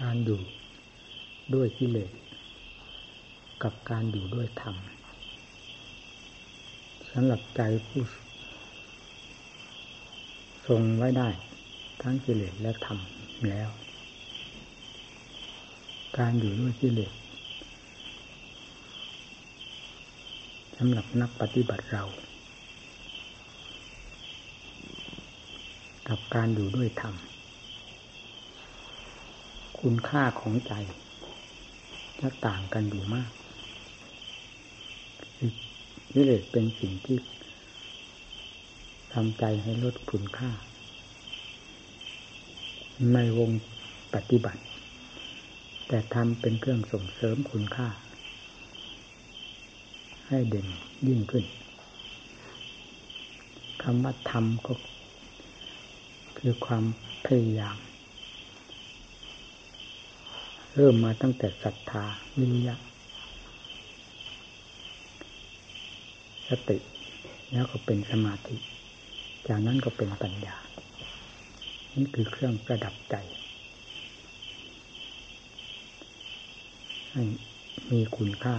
การอยู่ด้วยกิเลสกับการอยู่ด้วยธรรมสำหรับใจผู้ทรงไว้ได้ ทั้งกิเลสและธรรมแล้ว การอยู่ด้วยกิเลสสำหรับนักปฏิบัติเรา กับการอยู่ด้วยธรรม คุณค่าของใจจะต่างกันอยู่มากกิเลสเป็นสิ่งที่ทำใจให้ลดคุณค่า ในวงปฏิบัติ แต่ทำเป็นเครื่องส่งเสริมคุณค่า ให้เด่นยิ่งขึ้นคำว่าธรรมก็คือความพยายาม เริ่มมาตั้งแต่ศรัทธาวิริยะสติ แล้วก็เป็นสมาธิ จากนั้นก็เป็นปัญญา นี่คือเครื่องประดับใจให้มีคุณค่า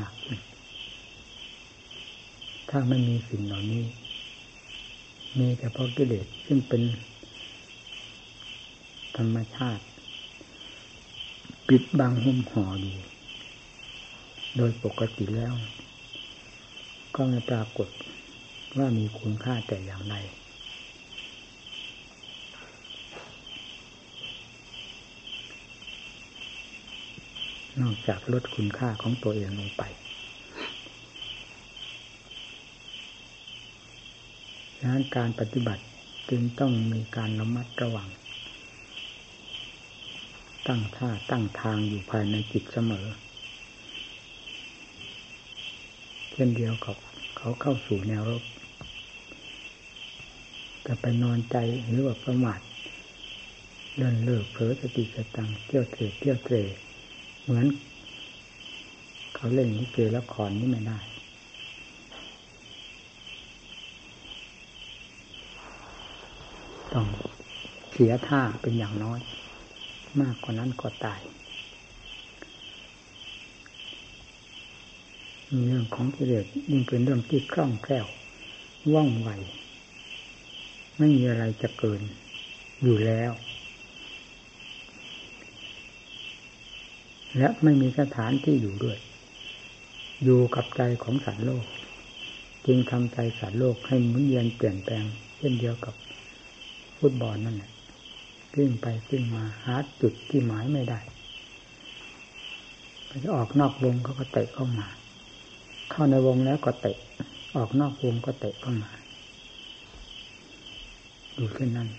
ถ้าไม่มีสิ่งเหล่านี้ มีแต่พาะกิเลสซึ่งเป็นธรรมชาติ ปิดบังหุ้มห่ออยู่โดยปกติแล้ว ก็ไม่ปรากฏว่ามีคุณค่าแต่อย่างใดนอกจากลดคุณค่าของตัวเองลงไปดังนั้นการปฏิบัติจึงต้องมีการระมัดระวัง ตั้งท่าตั้งทางอยู่ภายในจิตเสมอ เช่นเดียวกับเขาเข้าสู่แนวรบแต่ไปนอนใจหรือว่าประมาทเลื่อนเลิกเผลอสติสตังเที่ยวเตะเที่ยวเตะเหมือน เขาเล่นนี่เกละครนี่ไม่ได้ต้องเสียท่าเป็นอย่างน้อย มากกว่านั้นก็ตาย เรื่องของกิเลสยิ่งเป็นเรื่องที่คล่องแคล่วว่องไว ไม่มีอะไรจะเกินอยู่แล้ว และไม่มีสถานที่อยู่ด้วย อยู่กับใจของสัตว์โลก จึงทำใจสัตว์โลกให้หมุนเวียนเปลี่ยนแปลง เช่นเดียวกับฟุตบอลนั่นแหละ ขึ้นไปขึ้นมาหาจุดที่หมายไม่ได้ไปออกนอกวงเขาก็เตะเข้ามา เข้าในวงแล้วก็เตะ ออกนอกวงก็เตะเข้ามาดูขึ้นนั่น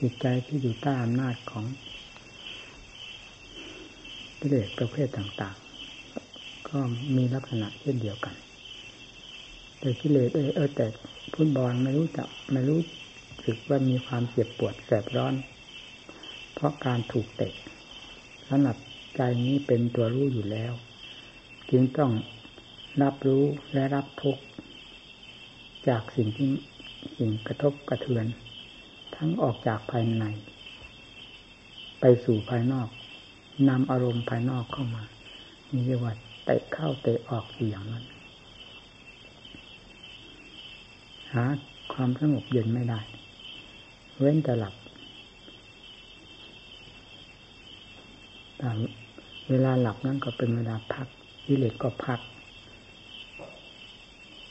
จิตใจที่อยู่ใต้อำนาจของกิเลสประเภทต่างๆ ก็มีลักษณะเช่นเดียวกัน แต่กิเลสเออเออแต่พุทบอลไม่รู้จักไม่รู้ สึกว่ามีความเจ็บปวดแสบร้อน เพราะการถูกเตะสำหรับใจนี้เป็นตัวรู้อยู่แล้ว จึงต้องรับรู้และรับทุกจากสิ่งที่สิ่งกระทบกระเทือน ทั้งออกจากภายใน ไปสู่ภายนอกนำอารมณ์ภายนอกเข้ามามีเรียกว่าเตะเข้าเตะออกอย่างนั้นหาความสงบเย็นไม่ได้ เว้นแต่หลับแต่เวลาหลับนั้นก็เป็นเวลาพักกิเลสก็พัก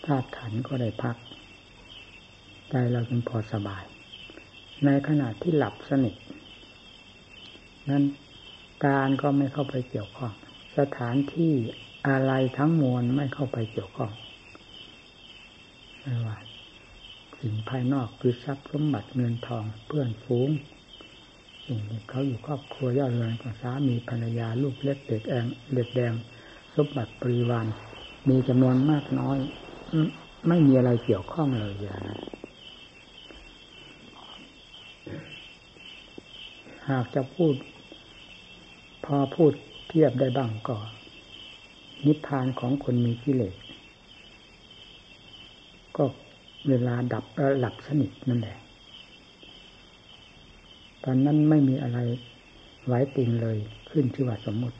ธาตุขันก็ได้พัก ใจเราจึงพอสบาย ในขณะที่หลับสนิทนั้นการก็ไม่เข้าไปเกี่ยวข้อง สถานที่อะไรทั้งมวลไม่เข้าไปเกี่ยวข้องไม่ว่า สิ่งภายนอกคือทรัพย์สมบัติเงินทองเพื่อนฝูงสิ่งที่เขาอยู่ครอบครัวย่าเรือนกับสามีภรรยาลูกเล็กเด็กแองเด็กแดงสมบัติปริวานมีจำนวนมากน้อย ไม่มีอะไรเกี่ยวข้องเลยอย่างนั้นหากจะพูด พอพูดเทียบได้บ้างก็นิพพานของคนมีกิเลสก็ เวลาดับแล้วหลับสนิทนั่นแหละ ตอนนั้นไม่มีอะไรไว้ติงเลยขึ้นชื่อว่าสมมุติ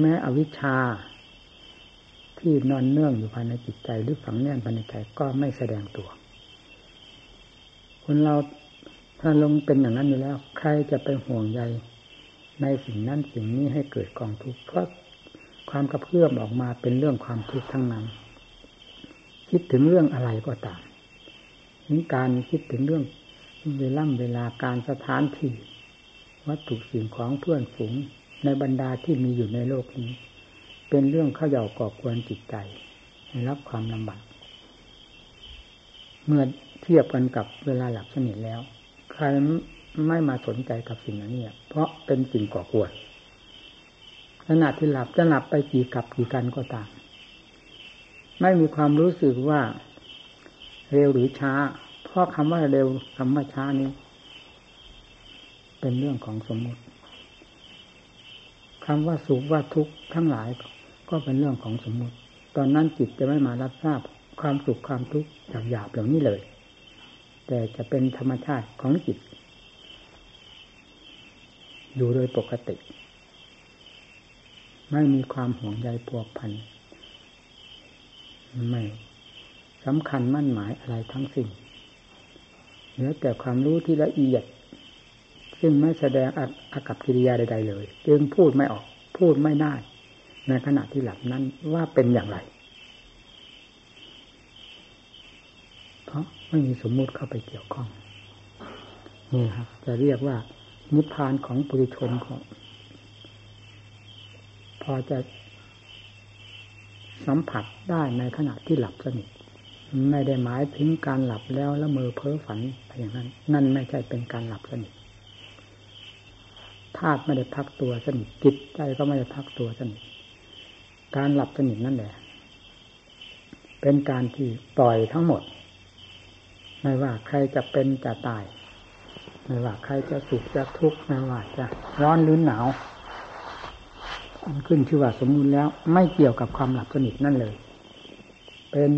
แม้อวิชชาที่นอนเนื่องอยู่ภายในจิตใจหรือฝังแน่นภายในใจก็ไม่แสดงตัว คนเราถ้าลงเป็นอย่างนั้นอยู่แล้ว ใครจะไปห่วงใยในสิ่งนั้นสิ่งนี้ให้เกิดกองทุกข์เพราะความกระเพื่อมออกมาเป็นเรื่องความทุกข์ทั้งนั้น คิดถึงเรื่องอะไรก็ตามถึงการคิดถึงเรื่องเวล่ำเวลาการสถานที่วัตถุสิ่งของเพื่อนฝูงในบรรดาที่มีอยู่ในโลกนี้ เป็นเรื่องข้าเยาก่อควรจิตใจให้รับความลำบากเมื่อเทียบกันกับเวลาหลับสนิทแล้ว ใครไม่มาสนใจกับสิ่งนั้นเนี่ย เพราะเป็นสิ่งก่อควรขณะที่หลับจะหลับไปกี่กับกี่กันก็ตาม ไม่มีความรู้สึกว่าเร็วหรือช้า เพราะคำว่าเร็วคำว่าช้านี้ เป็นเรื่องของสมมติคำว่าสุขว่าทุกข์ทั้งหลายก็เป็นเรื่องของสมมติ ตอนนั้นจิตจะไม่มารับทราบความสุขความทุกข์หยาบๆเหล่านี้เลย แต่จะเป็นธรรมชาติของจิต อยู่โดยปกติ ไม่มีความห่วงใยพวกพัน ไม่สำคัญมั่นหมายอะไรทั้งสิ้นเหลือแต่ความรู้ที่ละเอียด ซึ่งไม่แสดงอากับกิริยาใด ๆ เลย จึงพูดไม่ออก พูดไม่ได้ ในขณะที่หลับนั้นว่าเป็นอย่างไร เพราะไม่มีสมมุติเข้าไปเกี่ยวข้องนี่ครับจะเรียกว่านิพพานของปุถุชนของ พอจะ สัมผัสได้ในขณะที่หลับสนิทไม่ได้หมายถึงการหลับแล้วแล้วมือเพ้อฝันอย่างนั้น นั่นไม่ใช่เป็นการหลับสนิทธาตุไม่ได้พักตัวสนิทจิตใจก็ไม่ได้พักตัวสนิทการหลับสนิทนั่นแหละ เป็นการที่ปล่อยทั้งหมด ไม่ว่าใครจะเป็นจะตาย ไม่ว่าใครจะสุขจะทุกข์ไม่ว่าจะร้อนหรือหนาว มันขึ้นชื่อว่าสมมุติแล้ว ไม่เกี่ยวกับความหลับสนิทนั่นเลย เป็น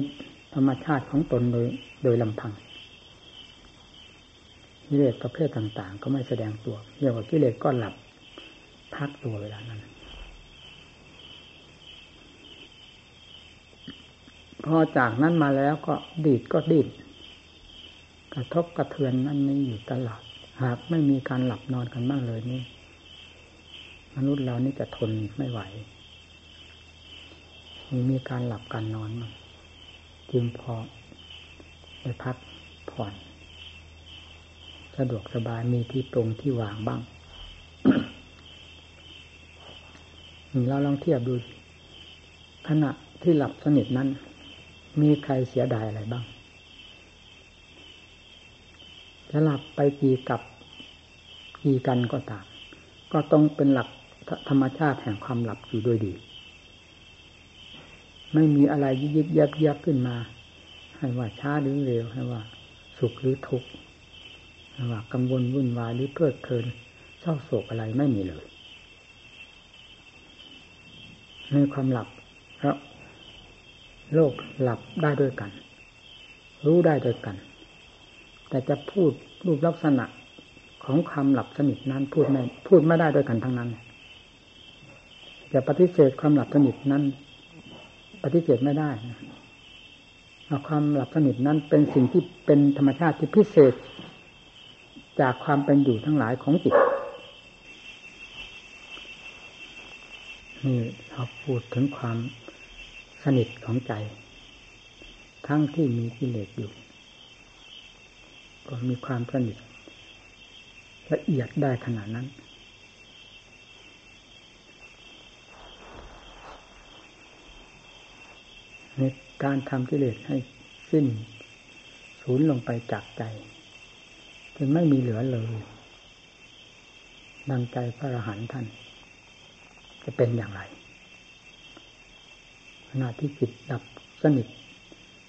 ธรรมชาติของตนโดยโดยลำพังกิเลสประเภทต่าง ๆ ก็ไม่แสดงตัวเรียกว่ากิเลสก็หลับพักตัวเวลานั้นพอจากนั้นมาแล้วก็ดีดก็ดีดกระทบกระเทือนนั่นนี่อยู่ตลอดหากไม่มีการหลับนอนกันบ้างเลยนี่ มนุษย์เรานี่จะทนไม่ไหว มีการหลับการนอนมั้งจึงพอไปพักผ่อน สะดวกสบายมีที่ตรงที่วางบ้างเราลองเทียบดู ขณะที่หลับสนิทนั้น มีใครเสียดายอะไรบ้าง จะหลับไปกี่กับกี่กันก็ตาม ก็ต้องเป็นหลัก ธรรมชาติแห่งความหลับอยู่ด้วยดี ไม่มีอะไรยิบยิบยับยับขึ้นมา ให้ว่าช้าหรือเร็วให้ว่า สุขหรือทุกข์ให้ว่ากังวลวุ่นวายหรือเพลิดเพลินเศร้าโศกอะไรไม่มีเลยในความหลับเพราะโลกหลับได้ด้วยกัน รู้ได้ด้วยกัน แต่จะพูดรูปลักษณะของความหลับสนิทนั้นพูดไม่พูดไม่ได้ด้วยกันทั้งนั้น จะปฏิเสธความหลับสนิทนั้น ปฏิเสธไม่ได้ความหลับสนิทนั้นเป็นสิ่งที่เป็นธรรมชาติที่พิเศษ จากความเป็นอยู่ทั้งหลายของจิตนี่เราพูดถึงความสนิทของใจ ทั้งที่มีกิเลสอยู่ ก็มีความสนิทละเอียดได้ขนาดนั้น ในการทำกิเลสให้สิ้นสูญลงไปจากใจจนไม่มีเหลือเลยดังใจพระอรหันต์ท่าน จะเป็นอย่างไรขณะที่จิตดับสนิท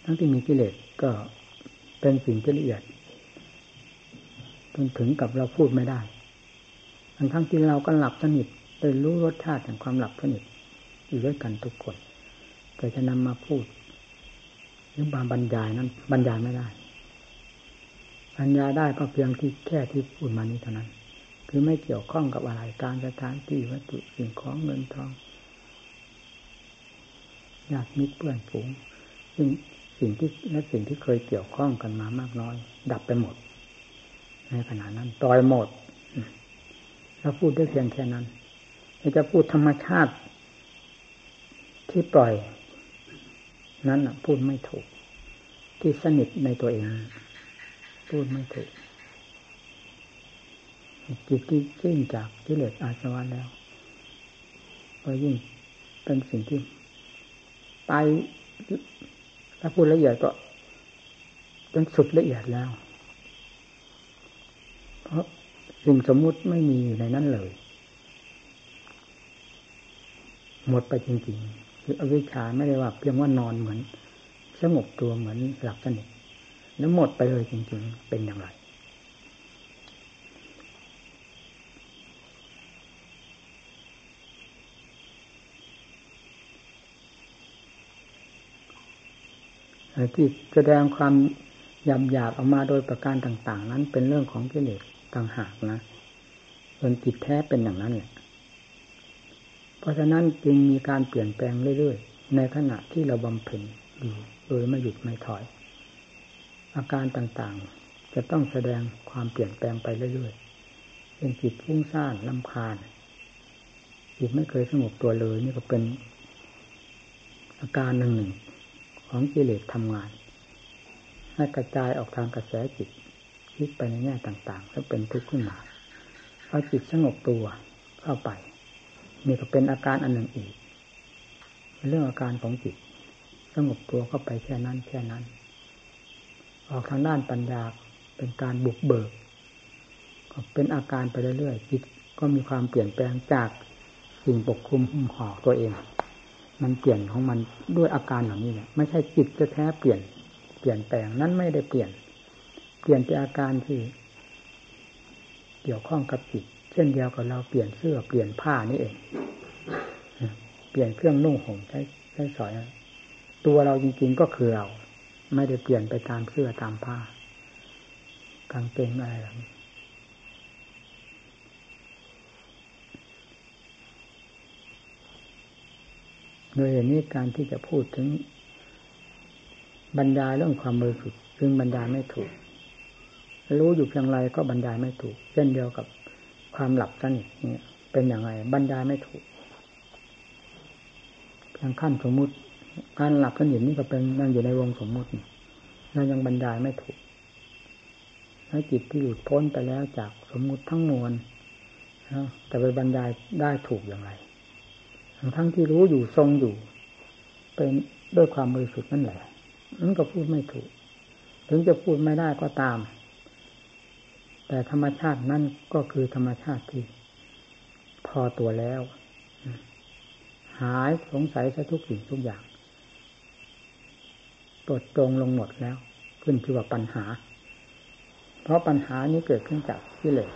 ทั้งที่มีกิเลสก็เป็นสิ่งที่ละเอียดจนถึงกับเราพูดไม่ได้ ทั้งทั้งที่เราก็หลับสนิทได้รู้รสชาติแห่งความหลับสนิทอยู่ด้วยกันทุกคน แต่จะนำมาพูดหรือบางบรรยายนั้น บรรยายไม่ได้บรรยายได้ก็เพียงที่แค่ที่พูดมานี้เท่านั้น คือไม่เกี่ยวข้องกับอะไรการสถานที่วัตถุสิ่งของเงินทองญาติมิตรเพื่อนฝูงซึ่งสิ่งที่และสิ่งที่เคยเกี่ยวข้องกันมามากน้อย ดับไปหมด ในขณะนั้นตอยหมดเราพูดได้เพียงแค่นั้นจะพูดธรรมชาติ ที่ปล่อย นั้นพูดไม่ถูก ที่สนิทในตัวเอง พูดไม่ถูก จิตที่สิ้นจากกิเลสอาสวะแล้วก็ยิ่งเป็นสิ่งที่ไปถ้าพูดละเอียดก็จนสุดละเอียดแล้ว เพราะสิ่งสมมุติไม่มีอยู่ในนั้นเลย หมดไปจริง ๆ คืออวิชชาไม่ได้ว่าเพียงว่านอนเหมือน สงบตัวเหมือนหลับสนิทแล้วหมดไปเลยจริง ๆ เป็นอย่างไร ที่แสดงความหยาบหยาบออกมาโดยประการต่าง ๆ นั้นเป็นเรื่องของกิเลสต่างหากนะส่วนจิตแท้เป็นอย่างนั้นแหละ เพราะฉะนั้นจึงมีการเปลี่ยนแปลงเรื่อยๆ ในขณะที่เราบำเพ็ญอยู่โดยไม่หยุดไม่ถอย อาการต่างๆ จะต้องแสดงความเปลี่ยนแปลงไปเรื่อยๆเป็นจิตฟุ้งซ่านลำคาญจิตไม่เคยสงบตัวเลยนี่ก็เป็น อาการหนึ่งหนึ่งของกิเลสทำงาน ให้กระจายออกทางกระแสจิตคิดไปในแง่ต่างๆ แล้วเป็นทุกข์ขึ้นมาพอจิตสงบตัวเข้าไป มีก็เป็นอาการอันหนึ่งอีก เรื่องอาการของจิตสงบตัวเข้าไปแค่นั้นแค่นั้น ออกทางด้านปัญญาเป็นการบุกเบิก ก็เป็นอาการไปเรื่อยๆจิตก็มีความเปลี่ยนแปลงจากสิ่งปกคลุมหุ้มห่อตัวเอง มันเปลี่ยนของมันด้วยอาการเหล่านี้เนี่ยไม่ใช่จิตจะแท้เปลี่ยน เปลี่ยนแปลงนั้นไม่ได้เปลี่ยน เปลี่ยนแต่อาการที่เกี่ยวข้องกับจิต ช่นเดียวกับเราเปลี่ยนเสื้อเปลี่ยนผ้านี่เองเปลี่ยนเครื่องนุ่งห่มใช้ใช้สอย ตัวเราจริงๆก็คือเรา ไม่ได้เปลี่ยนไปตามเสื้อตามผ้ากางเกงอะไรหรอกโดยเหตุนี้การที่จะพูดถึงบรรยายเรื่องความบริสุทธิ์ซึ่งบรรยายไม่ถูก รู้อยู่เพียงไรก็บรรยายไม่ถูก เช่นเดียวกับ ความหลับสนิทเนี่ยเป็นอย่างไรบรรยายไม่ถูกเพียงขั้นสมมุติ การหลับสนิทนี่ก็เป็นนั่งอยู่ในวงสมมุติเรายังบรรยายไม่ถูกแล้วจิตที่หลุดพ้นไปแล้วจากสมมุติทั้งมวลแต่ไปบรรยายได้ถูกอย่างไร ทั้งที่รู้อยู่ทรงอยู่ เป็นด้วยความบริสุทธิ์นั่นแหละมันก็พูดไม่ถูก ถึงจะพูดไม่ได้ก็ตาม แต่ธรรมชาตินั่นก็คือธรรมชาติที่ พอตัวแล้ว หายสงสัยซะทุกสิ่งทุกอย่างปลดตรงลงหมดแล้ว ขึ้นชื่อว่าปัญหา เพราะปัญหานี้เกิดขึ้นจากที่เลย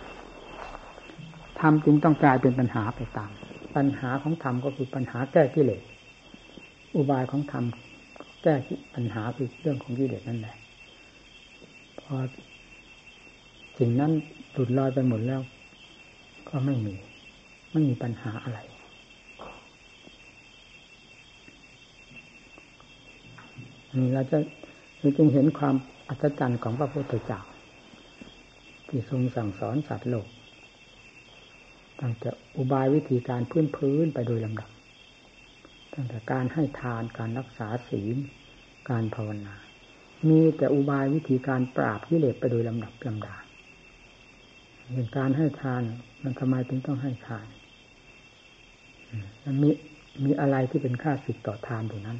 ทำจึงต้องกลายเป็นปัญหาไปตาม ปัญหาของธรรมก็คือปัญหาแก้กิเลสอุบายของธรรมแก้ปัญหาคือเรื่องของกิเลสนั่นแหละพอ สิ่งนั้นหลุดลอยไปหมดแล้ว ก็ไม่มี ไม่มีปัญหาอะไร นี่เราจะเราจึงเห็นความอัศจรรย์ของพระพุทธเจ้าที่ทรงสั่งสอนสัตว์โลกตั้งแต่อุบายวิธีการพื้นพื้นไปโดยลำดับตั้งแต่การให้ทานการรักษาศีลการภาวนา มีแต่อุบายวิธีการปราบกิเลสไปโดยลำดับลำดา อย่างการให้ทาน มันทำไมถึงต้องให้ทานมันมีมีอะไรที่เป็นค่าสิทธิ์ต่อทานตรงนั้น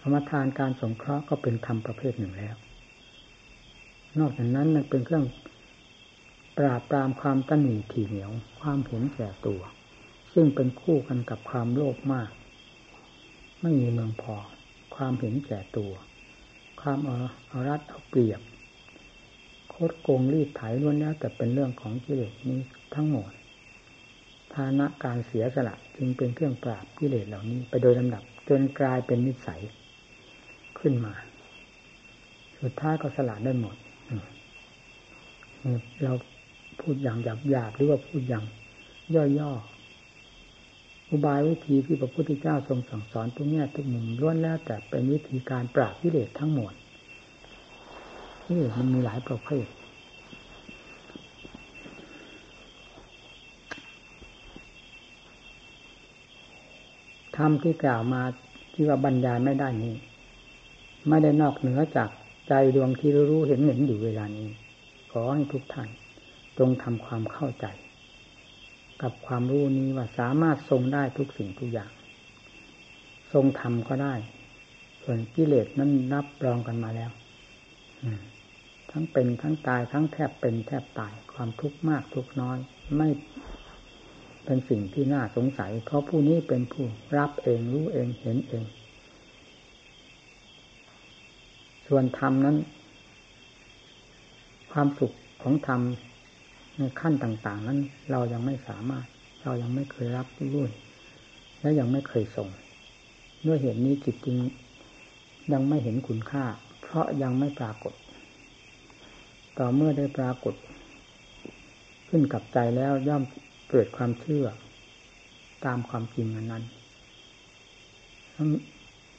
ธรรมทานการสงเคราะห์ก็เป็นธรรมประเภทหนึ่งแล้ว นอกจากนั้นมันเป็นเครื่องปราบปรามความตันหนีถี่เหนียว ความเห็นแก่ตัว ซึ่งเป็นคู่กันกับความโลภมาก ไม่มีเมืองพอ ความเห็นแก่ตัว ความเอาเอารัดเอาเปรียบ คดโกงรีดไถล้วนแล้วแต่เป็นเรื่องของกิเลสนี้ทั้งหมดฐานะการเสียสละจึงเป็นเครื่องปราบกิเลสเหล่านี้ ไปโดยลำดับ จนกลายเป็นนิสัยขึ้นมา สุดท้ายก็สละได้หมดเราพูดอย่างหยาบหยาบหรือว่าพูดอย่างย่อๆอุบายวิธีที่พระพุทธเจ้าทรงสั่งสอนทุกแง่ทุกมุมล้วนแล้วแต่เป็นวิธีการปราบกิเลสทั้งหมด นี่มันมีหลายประเภท ธรรมที่กล่าวมาที่ว่าบรรยายไม่ได้นี้ ไม่ได้นอกเหนือจากใจดวงที่รู้เห็นเห็นอยู่เวลานี้ ขอให้ทุกท่านจงทำความเข้าใจ กับความรู้นี้ว่าสามารถทรงได้ทุกสิ่งทุกอย่าง ทรงทำก็ได้ ส่วนกิเลสนั้นนับรองกันมาแล้ว ทั้งเป็นทั้งตายทั้งแทบเป็นแทบตายความทุกข์มากทุกน้อย ไม่เป็นสิ่งที่น่าสงสัย เพราะผู้นี้เป็นผู้รับเองรู้เองเห็นเอง ส่วนธรรมนั้น ความสุขของธรรมในขั้นต่าง ๆ นั้น เรายังไม่สามารถ เรายังไม่เคยรับรู้และยังไม่เคยส่งด้วยเหตุนี้จิตจริงยังไม่เห็นคุณค่า เพราะยังไม่ปรากฏ ต่อเมื่อได้ปรากฏ ขึ้นกับใจแล้วย่อมเกิดความเชื่อ ตามความจริงอันนั้น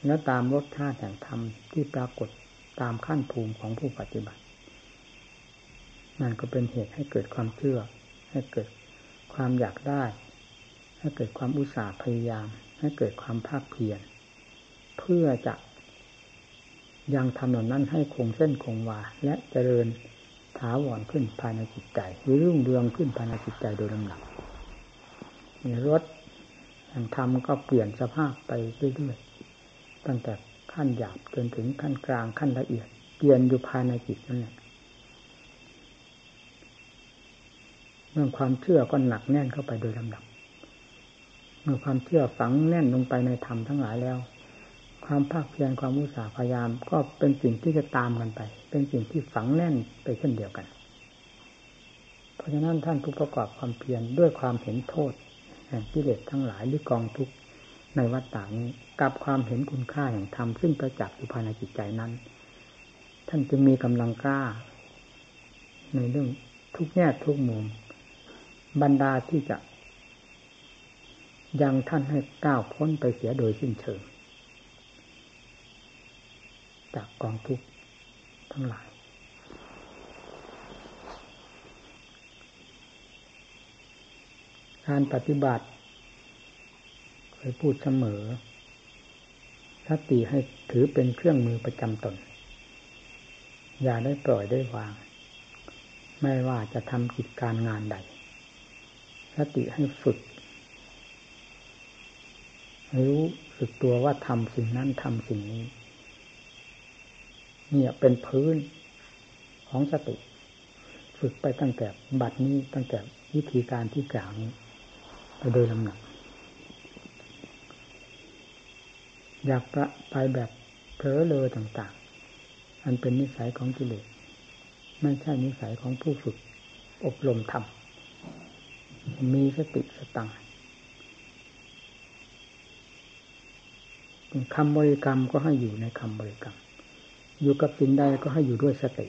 และตามรสชาติแห่งธรรมที่ปรากฏตามขั้นภูมิของผู้ปฏิบัตินั่นก็เป็นเหตุให้เกิดความเชื่อ ให้เกิดความอยากได้ ให้เกิดความอุตสาห์พยายาม ให้เกิดความภาคเพียรเพื่อจะยังทำหนนั้นให้คงเส้นคงวาและเจริญ ถาวรขึ้นภายในจิตใจหรือรุ่งเรืองขึ้นภายในจิตใจโดยลำดับรถแห่งธรรมก็เปลี่ยนสภาพไปเรื่อยๆตั้งแต่ขั้นหยาบจนถึงขั้นกลางขั้นละเอียดเปลี่ยนอยู่ภายในจิตนั่นแหละเมื่อความเชื่อก็หนักแน่นเข้าไปโดยลำดับ เมื่อความเชื่อฝังแน่นลงไปในธรรมทั้งหลายแล้ว ความภาคเพียรความอุตสาห์พยายามก็เป็นสิ่งที่จะตามกันไป เป็นสิ่งที่ฝังแน่นไปเช่นเดียวกัน เพราะฉะนั้นท่านผู้ประกอบความเพียรด้วยความเห็นโทษแห่งกิเลสทั้งหลายหรือกองทุกข์ในวัฏฏานี้กับความเห็นคุณค่าแห่งธรรมซึ่งประจักษ์อยู่ภายในจิตใจนั้น ท่านจึงมีกำลังกล้า ในเรื่องทุกแง่ทุกมุมบรรดาที่จะ ยังท่านให้ก้าวพ้นไปเสียโดยสิ้นเชิงจากกองทุกข์ ทั้งหลาย การปฏิบัติเคยพูดเสมอสติให้ถือเป็นเครื่องมือประจำตน อย่าได้ปล่อยได้วาง ไม่ว่าจะทำกิจการงานใดสติให้ฝึกรู้สึกตัวว่าทำสิ่งนั้นทำสิ่งนี้ เนี่ยเป็นพื้นของสติ ฝึกไปตั้งแต่บัดนี้ตั้งแต่วิธีการที่กล่าวนี้ไปโดยลำดับอยากไปแบบเผลอเลยต่างๆ อันเป็นนิสัยของกิเลสไม่ใช่นิสัยของผู้ฝึกอบรมธรรม มีสติสตังคำบริกรรมก็ให้อยู่ในคำบริกรรม อยู่กับสิ่งใดก็ให้อยู่ด้วยสติ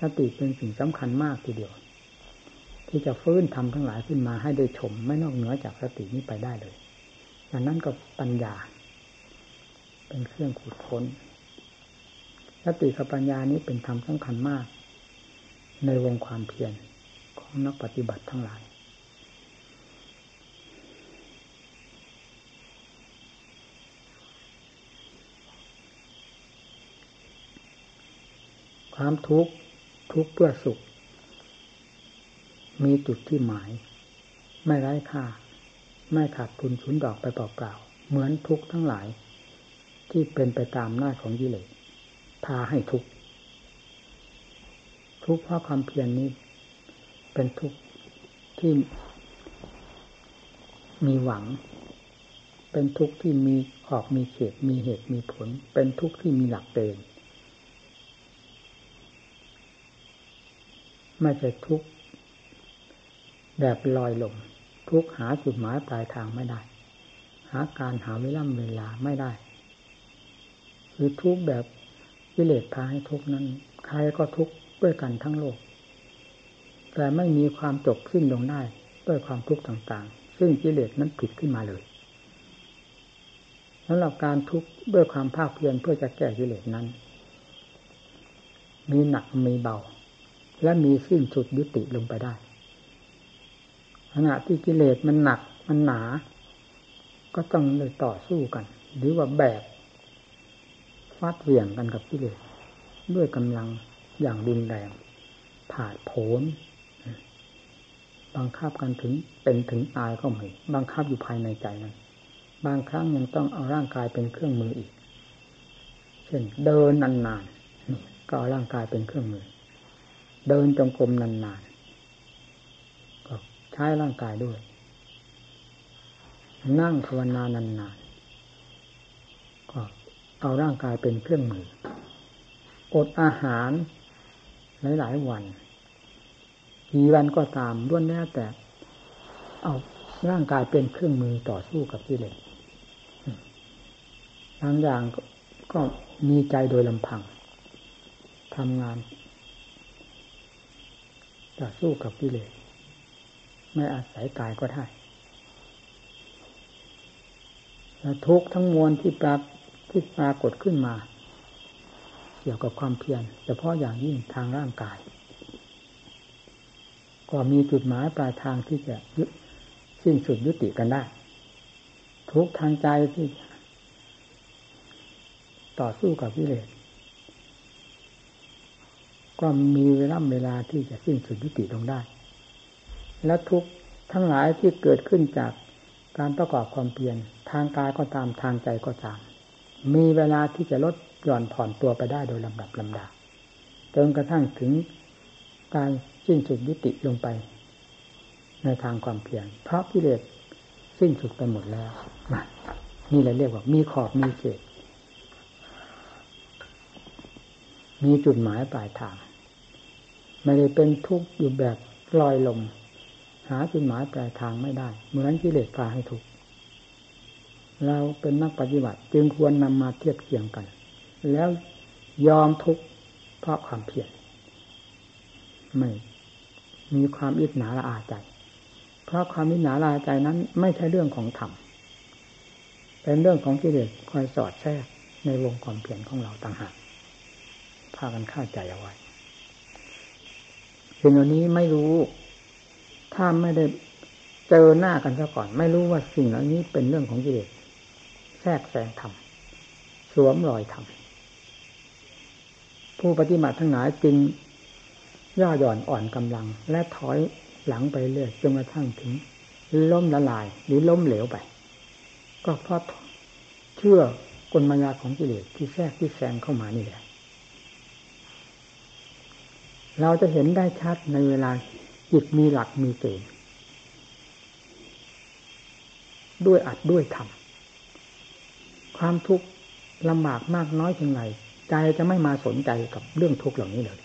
สติเป็นสิ่งสำคัญมากทีเดียว ที่จะฟื้นทำทั้งหลายขึ้นมาให้ได้ชม ไม่นอกเหนือจากสตินี้ไปได้เลยดังนั้นก็ปัญญา เป็นเครื่องขุดค้น สติกับปัญญานี้เป็นธรรมสำคัญมาก ในวงความเพียรของนักปฏิบัติทั้งหลาย ความทุกข์ทุกข์เพื่อสุข มีจุดที่หมาย ไม่ไร้ค่า ไม่ขาดทุนสุนดอกไปเปล่าๆเหมือนทุกข์ทั้งหลาย ที่เป็นไปตามหน้าของกิเลสพาให้ทุกข์ทุกข์เพราะความเพียรนนี้ เป็นทุกข์ที่มีหวัง เป็นทุกข์ที่มีขอบมีเขตมีเหตุมีผล เป็นทุกข์ที่มีหลักเกณฑ์ ไม่ใช่ทุกข์แบบลอยลมทุกหาจุดหมายปลายทางไม่ได้ หาการหาเวลาเวลาไม่ได้ คือทุกแบบวิเลศพาให้ทุกนั้น ใครก็ทุกด้วยกันทั้งโลก แต่ไม่มีความจบสิ้นลงได้ด้วยความทุกข์ต่างๆ ซึ่งกิเลสนั้นผิดขึ้นมาเลยสำหรับการทุกข์ด้วยความภาคเพียรเพื่อจะแก้กิเลสนั้น มีหนักมีเบา และมีสิ้นสุดยุติลงไปได้ ขณะที่กิเลสมันหนักมันหนา ก็ต้องเลยต่อสู้กัน หรือว่าแบกฟาดเหวี่ยงกันกับกิเลสด้วยกำลังอย่างรุนแรงผาดโผนบังคับกันถึงเป็นถึงตายก็มีบังคับอยู่ภายในใจนั้น บางครั้งยังต้องเอาร่างกายเป็นเครื่องมืออีก เช่นเดินนานๆก็เอาร่างกายเป็นเครื่องมือ เดินจงกรมนานๆ ก็ใช้ร่างกายด้วย นั่งภาวนานานๆ ก็เอาร่างกายเป็นเครื่องมือ อดอาหารหลายๆวันกี่วันก็ตามล้วนแล้วแต่ เอาร่างกายเป็นเครื่องมือต่อสู้กับกิเลสบางอย่างก็มีใจโดยลำพังทำงาน ต่อสู้กับกิเลสไม่อาศัยกายก็ได้ทุกทั้งมวลที่ปราที่ปรากฏขึ้นมา เกี่ยวกับความเพียรเฉพาะอย่างยิ่งทางร่างกาย ก็มีจุดหมายปลายทางที่จะสิ้นสุดยุติกันได้ ทุกทางใจที่ ต่อสู้กับวิเลส ก็มีเวลาเวลาที่จะสิ้นสุดยุติลงได้ และทุกทั้งหลายที่เกิดขึ้นจากการประกอบความเพียรทางกายก็ตามทางใจก็ตาม มีเวลาที่จะลดหย่อนผ่อนตัวไปได้โดยลำดับลำดาจนกระทั่งถึงการสิ้นสุดยุติลงไป ในทางความเพียรเพราะกิเลสสิ้นสุดไปหมดแล้วนี่แหละเรียกว่ามีขอบมีเขตมีจุดหมายปลายทาง ไม่ได้เป็นทุกข์อยู่แบบลอยลม หาจุดหมายปลายทางไม่ได้ เหมือนกิเลสพาให้ทุกข์เราเป็นนักปฏิบัติ จึงควรนำมาเทียบเคียงกัน แล้วยอมทุกข์เพราะความเพียรไม่มีความอิจฉาละอาใจ เพราะความอิจฉาละอาใจนั้น ไม่ใช่เรื่องของธรรมเป็นเรื่องของกิเลสคอยสอดแทรกในวงความเพียรของเราต่างหากพากันเข้าใจเอาไว้ สิ่งเหล่านี้ไม่รู้ ถ้าไม่ได้เจอหน้ากันซะก่อน ไม่รู้ว่าสิ่งเหล่านี้เป็นเรื่องของกิเลสแทรกแซงธรรมสวมรอยธรรมผู้ปฏิบัติทั้งหลายจึงย่อหย่อนอ่อนกำลัง และถอยหลังไปเรื่อยจนกระทั่งถึง ล้มละลายหรือล้มเหลวไป ก็เพราะเชื่อกลมายาของกิเลสที่แทรกที่แซงเข้ามานี่แหละ เราจะเห็นได้ชัดในเวลาจิตมีหลักมีเกณฑ์ด้วยอัดด้วยทำความทุกข์ลำบากมากน้อยเพียงไรใจจะไม่มาสนใจกับเรื่องทุกข์เหล่านี้เลย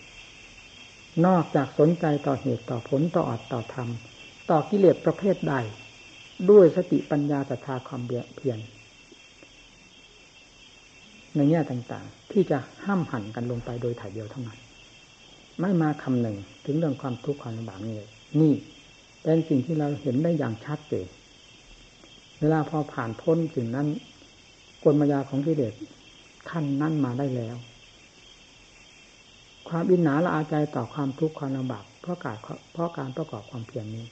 นอกจากสนใจต่อเหตุต่อผลต่ออัตต่อธรรม ต่อกิเลสประเภทใด ด้วยสติปัญญาศรัทธาความเพียรในแง่ต่างๆ ที่จะห้ามหันกันลงไปโดยถ่ายเดียวเท่านั้น ไม่มาคำหนึ่งถึงเรื่องความทุกข์ความลำบากนี่เลยนี่เป็นสิ่งที่เราเห็นได้อย่างชัดเจนเวลาพอผ่านพ้นสิ่งนั้นกลมายาของกิเลสขั้นนั้นมาได้แล้ว ความอินหนาละอาใจต่อความทุกข์ความลำบากเพราะการเพราะการประกอบความเพียรนี้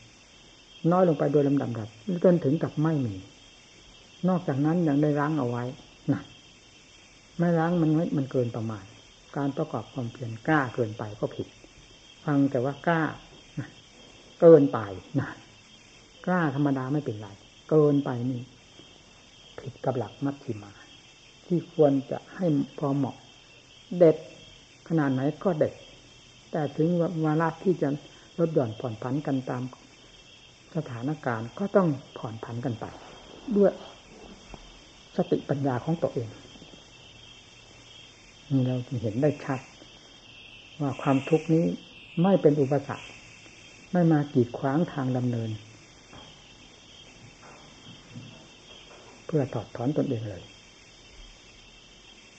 น้อยลงไปโดยลำดับดับจนถึงกับไม่มี นอกจากนั้นยังได้ล้างเอาไว้นะไม่ล้างมันไม่มันเกินประมาณ การประกอบความเพียรกล้าเกินไปก็ผิด ฟังแต่ว่ากล้าเกินไปนะกล้าธรรมดาไม่เป็นไร เกินไปนี่ผิดกับหลักมัชฌิมา ที่ควรจะให้พอเหมาะ เด็ดขนาดไหนก็เด็กแต่ถึงวาระที่จะลดหย่อนผ่อนผันกันตามสถานการณ์ก็ต้องผ่อนผันกันไป ด้วยสติปัญญาของตัวเอง เราเห็นได้ชัด ว่าความทุกข์นี้ไม่เป็นอุปสรรคไม่มากีดขวางทางดำเนิน เพื่อถอดถอนตนเองเลย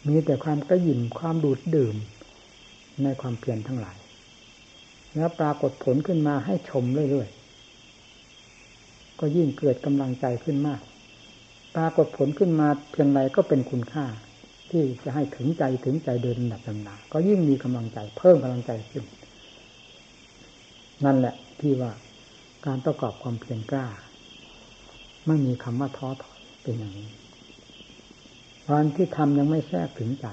มีแต่ความกระยิมความดูดดื่มในความเพียรทั้งหลาย แล้วปรากฏผลขึ้นมาให้ชมเรื่อยๆ ก็ยิ่งเกิดกำลังใจขึ้นมาก ปรากฏผลขึ้นมาเพียงไรก็เป็นคุณค่า ที่จะให้ถึงใจถึงใจเดินดับลำนาก็ยิ่งมีกำลังใจ เพิ่มกำลังใจขึ้น นั่นแหละที่ว่าการประกอบความเพียรกล้า ไม่มีคำว่าท้อถอยเป็นอย่างนี้วันที่ทำยังไม่แทรกถึงใจ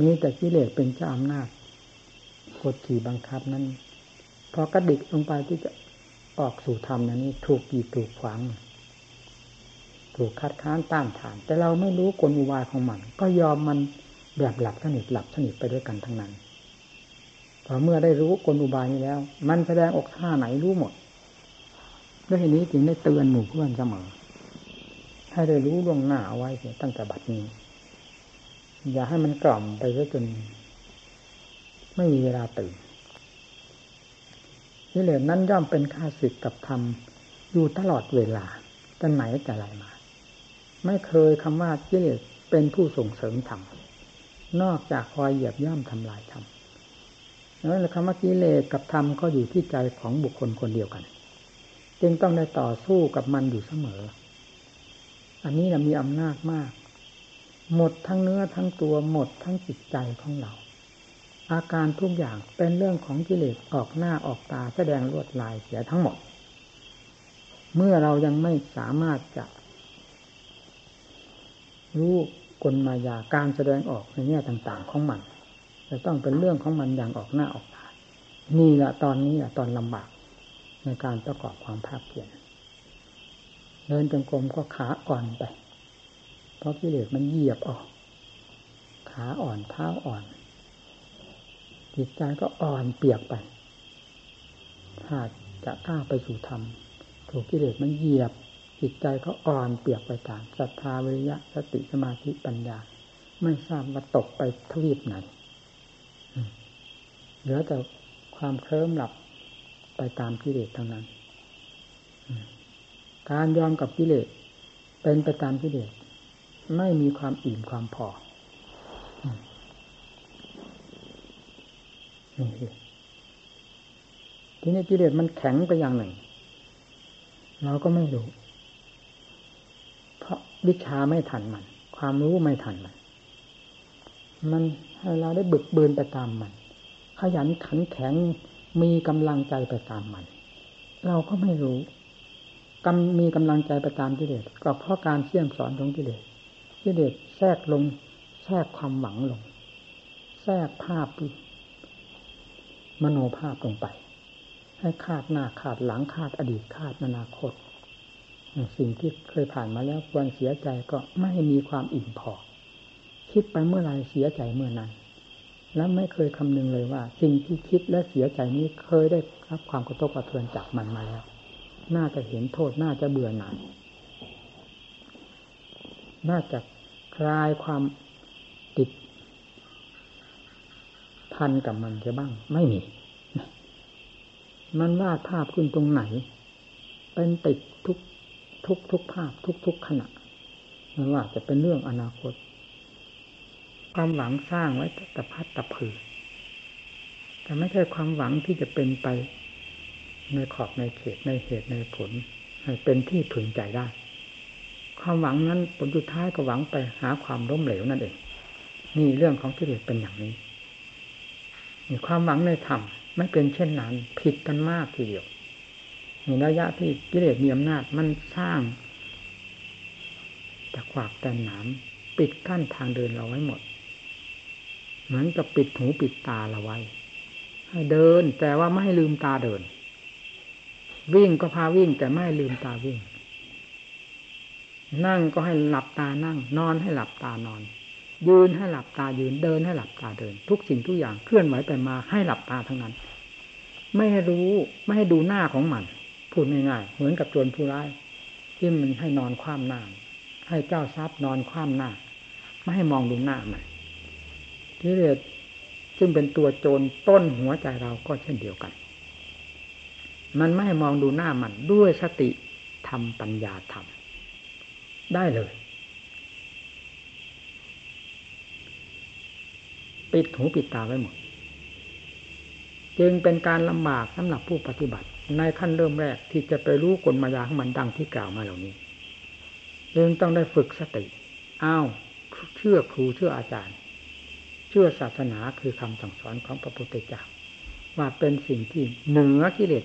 มีแต่กิเลสเป็นเจ้าอำนาจกดขี่บังคับนั้น พอกระดิกลงไปที่จะออกสู่ธรรมนี้ถูกกีดถูกขวาง ถูกคัดค้านต้านทาน แต่เราไม่รู้กลอุบายของมัน ก็ยอมมันแบบหลับสนิทหลับสนิทไปด้วยกันทั้งนั้นพอเมื่อได้รู้กลอุบายนี้แล้ว มันแสดงออกท่าไหนรู้หมดด้วยเหตุนี้จึงได้เตือนหมู่เพื่อนเสมอให้ได้รู้ล่วงหน้าเอาไว้ตั้งแต่บัดนี้ อย่าให้มันกล่อมไปซะจน ไม่มีเวลาตื่นกิเลสนั้นย่อมเป็นข้าศึกกับธรรมอยู่ตลอดเวลาตั้งไหนแต่ไรมา ไม่เคยคำว่ากิเลสเป็นผู้ส่งเสริมธรรมนอกจากคอยเหยียบย่ำทำลายธรรมแล้วคำว่ากิเลสกับธรรมก็อยู่ที่ใจของบุคคลคนเดียวกัน จึงต้องได้ต่อสู้กับมันอยู่เสมอ อันนี้นะมีอำนาจมาก หมดทั้งเนื้อทั้งตัวหมดทั้งจิตใจของเรา อาการทุกอย่างเป็นเรื่องของกิเลสออกหน้าออกตาแสดงลวดลายเสียทั้งหมด เมื่อเรายังไม่สามารถจะ รู้กลมายาการแสดงออกในแง่ต่างๆของมันจะต้องเป็นเรื่องของมันอย่างออกหน้าออกตานี่แหละตอนนี้แหละตอนลำบากในการประกอบความภาคเพียรเดินจงกรมก็ขาอ่อนไป เพราะกิเลสมันเหยียบออก ขาอ่อนเท้าอ่อน จิตใจก็อ่อนเปียกไป ถ้าจะก้าไปสู่ธรรมถูกกิเลสมันเหยียบ จิตใจเขาอ่อนเปียกไปตามศรัทธาวิริยะสติสมาธิปัญญา ไม่ทราบว่าตกไปทวีปไหนเหลือแต่ความเคลิ้มหลับไปตามกิเลสเท่านั้น การยอมกับกิเลสเป็นไปตามกิเลสไม่มีความอิ่มความพอทีนี้กิเลสมันแข็งไปอย่างหนึ่ง เราก็ไม่รู้ วิชาไม่ทันมัน ความรู้ไม่ทันมัน มันให้เราได้บึกบืนไปตามมัน ขยันขันแข็งมีกำลังใจไปตามมัน เราก็ไม่รู้กำมีกำลังใจไปตามกิเลสก็เพราะการเชี่ยมสอนของกิเลสกิเลสแทรกลง แทรกความหวังลง แทรกภาพมโนภาพลงไป ให้คาดหน้าคาดหลังคาดอดีตคาดอนาคต สิ่งที่เคยผ่านมาแล้วควรเสียใจก็ไม่มีความอิ่มพอ คิดไปเมื่อไรเสียใจเมื่อนั้น แล้วไม่เคยคำนึงเลยว่า สิ่งที่คิดและเสียใจนี้เคยได้รับความกระทบกระเทือนจากมันมาแล้ว น่าจะเห็นโทษน่าจะเบื่อหน่าย น่าจะคลายความติดพันกับมันจะบ้าง ไม่มี มันวาดภาพขึ้นตรงไหน เป็นติด ทุกทุกภาพทุกทุกขณะมันว่าจะเป็นเรื่องอนาคต ความหวังสร้างไว้แตะพัดตะผือแต่ไม่ใช่ความหวังที่จะเป็นไป ในขอบในเขตในเหตุในผล ให้เป็นที่พึงใจได้ ความหวังนั้นผลสุดท้ายก็หวังไปหาความล้มเหลวนั่นเองนี่เรื่องของกิเลสเป็นอย่างนี้ความหวังในธรรมไม่เป็นเช่นนั้น ผิดกันมากทีเดียว ในระยะที่กิเลสมีอำนาจมันสร้างตะขวากแต่หนามปิดกั้นทางเดินเราไว้หมด เหมือนกับปิดหูปิดตาเราไว้ ให้เดินแต่ว่าไม่ให้ลืมตาเดิน วิ่งก็พาวิ่งแต่ไม่ให้ลืมตาวิ่ง นั่งก็ให้หลับตานั่ง นอนให้หลับตานอน ยืนให้หลับตายืนเดินให้หลับตาเดิน ทุกสิ่งทุกอย่างเคลื่อนไหวไปมาให้หลับตาทั้งนั้น ไม่ให้รู้ไม่ให้ดูหน้าของมัน พูดง่ายๆเหมือนกับโจรผู้ร้ายที่มันให้นอนคว่ำหน้าให้เจ้าทรัพย์นอนคว่ำหน้า ไม่ให้มองดูหน้ามันที่เรียกซึ่งเป็นตัวโจรต้นหัวใจเราก็เช่นเดียวกัน มันไม่ให้มองดูหน้ามันด้วยสติธรรมปัญญาธรรมได้เลย ปิดหูปิดตาไว้หมด จึงเป็นการลำบากสำหรับผู้ปฏิบัติ ในขั้นเริ่มแรกที่จะไปรู้กลมายาของมันดังที่กล่าวมาเหล่านี้จึงต้องได้ฝึกสติอ้าวเชื่อครูเชื่ออาจารย์ เชื่อศาสนาคือคำสั่งสอนของพระพุทธเจ้าว่าเป็นสิ่งที่เหนือกิเลส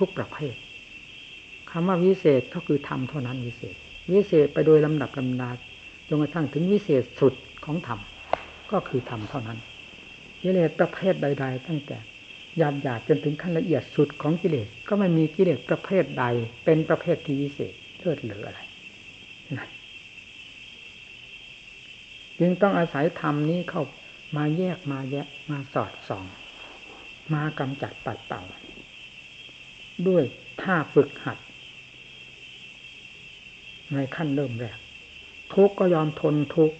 ทุกๆประเภทคำว่าวิเศษก็คือธรรมเท่านั้นวิเศษ วิเศษไปโดยลำดับลำดาจนกระทั่งถึงวิเศษสุดของธรรมก็คือธรรมเท่านั้นกิเลสประเภทใด ๆ ตั้งแต่ หยาบหยาบจนถึงขั้นละเอียดสุดของกิเลสก็ไม่มีกิเลสประเภทใด เป็นประเภทที่วิเศษเลิศเหลืออะไรจึงต้องอาศัยธรรมนี้เข้ามาแยกมาแยะมาสอดส่อง มากำจัดปัดเป่า ด้วยท่าฝึกหัด ในขั้นเริ่มแรก ทุกก็ยอมทนทุก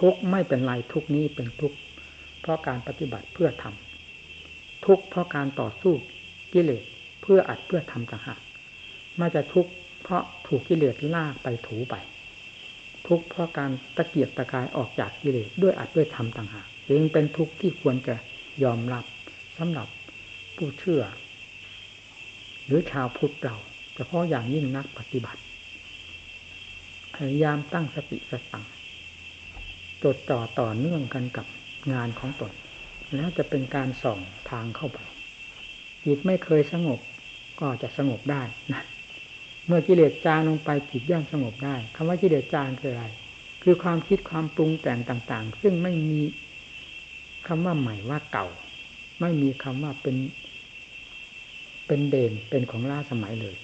ทุกไม่เป็นไรทุกนี้เป็นทุก เพราะการปฏิบัติเพื่อทำ ทุกเพราะการต่อสู้กิเลสเพื่ออัดเพื่อทำต่างหากไม่จะทุกเพราะถูกกิเลสลากไปถูไป ทุกเพราะการตะเกียบตะกายออกจากกิเลสด้วยอัดด้วยทำต่างหากจึงเป็นทุกข์ที่ควรจะยอมรับสำหรับผู้เชื่อ หรือชาวพุทธเราเฉพาะอย่างยิ่งนักปฏิบัติพยายามตั้งสติสตังจดจ่อต่อเนื่องกันกับงานของตน แล้วจะเป็นการส่องทางเข้าไปจิตไม่เคยสงบก็จะสงบได้นะเมื่อกิเลสจางลงไปจิตย่อมสงบได้คำว่ากิเลสจางคืออะไร คือความคิดความปรุงแต่งต่าง ๆ ซึ่งไม่มีคำว่าใหม่ว่าเก่า ไม่มีคำว่าเป็น เป็นเด่นเป็นของล้าสมัยเลย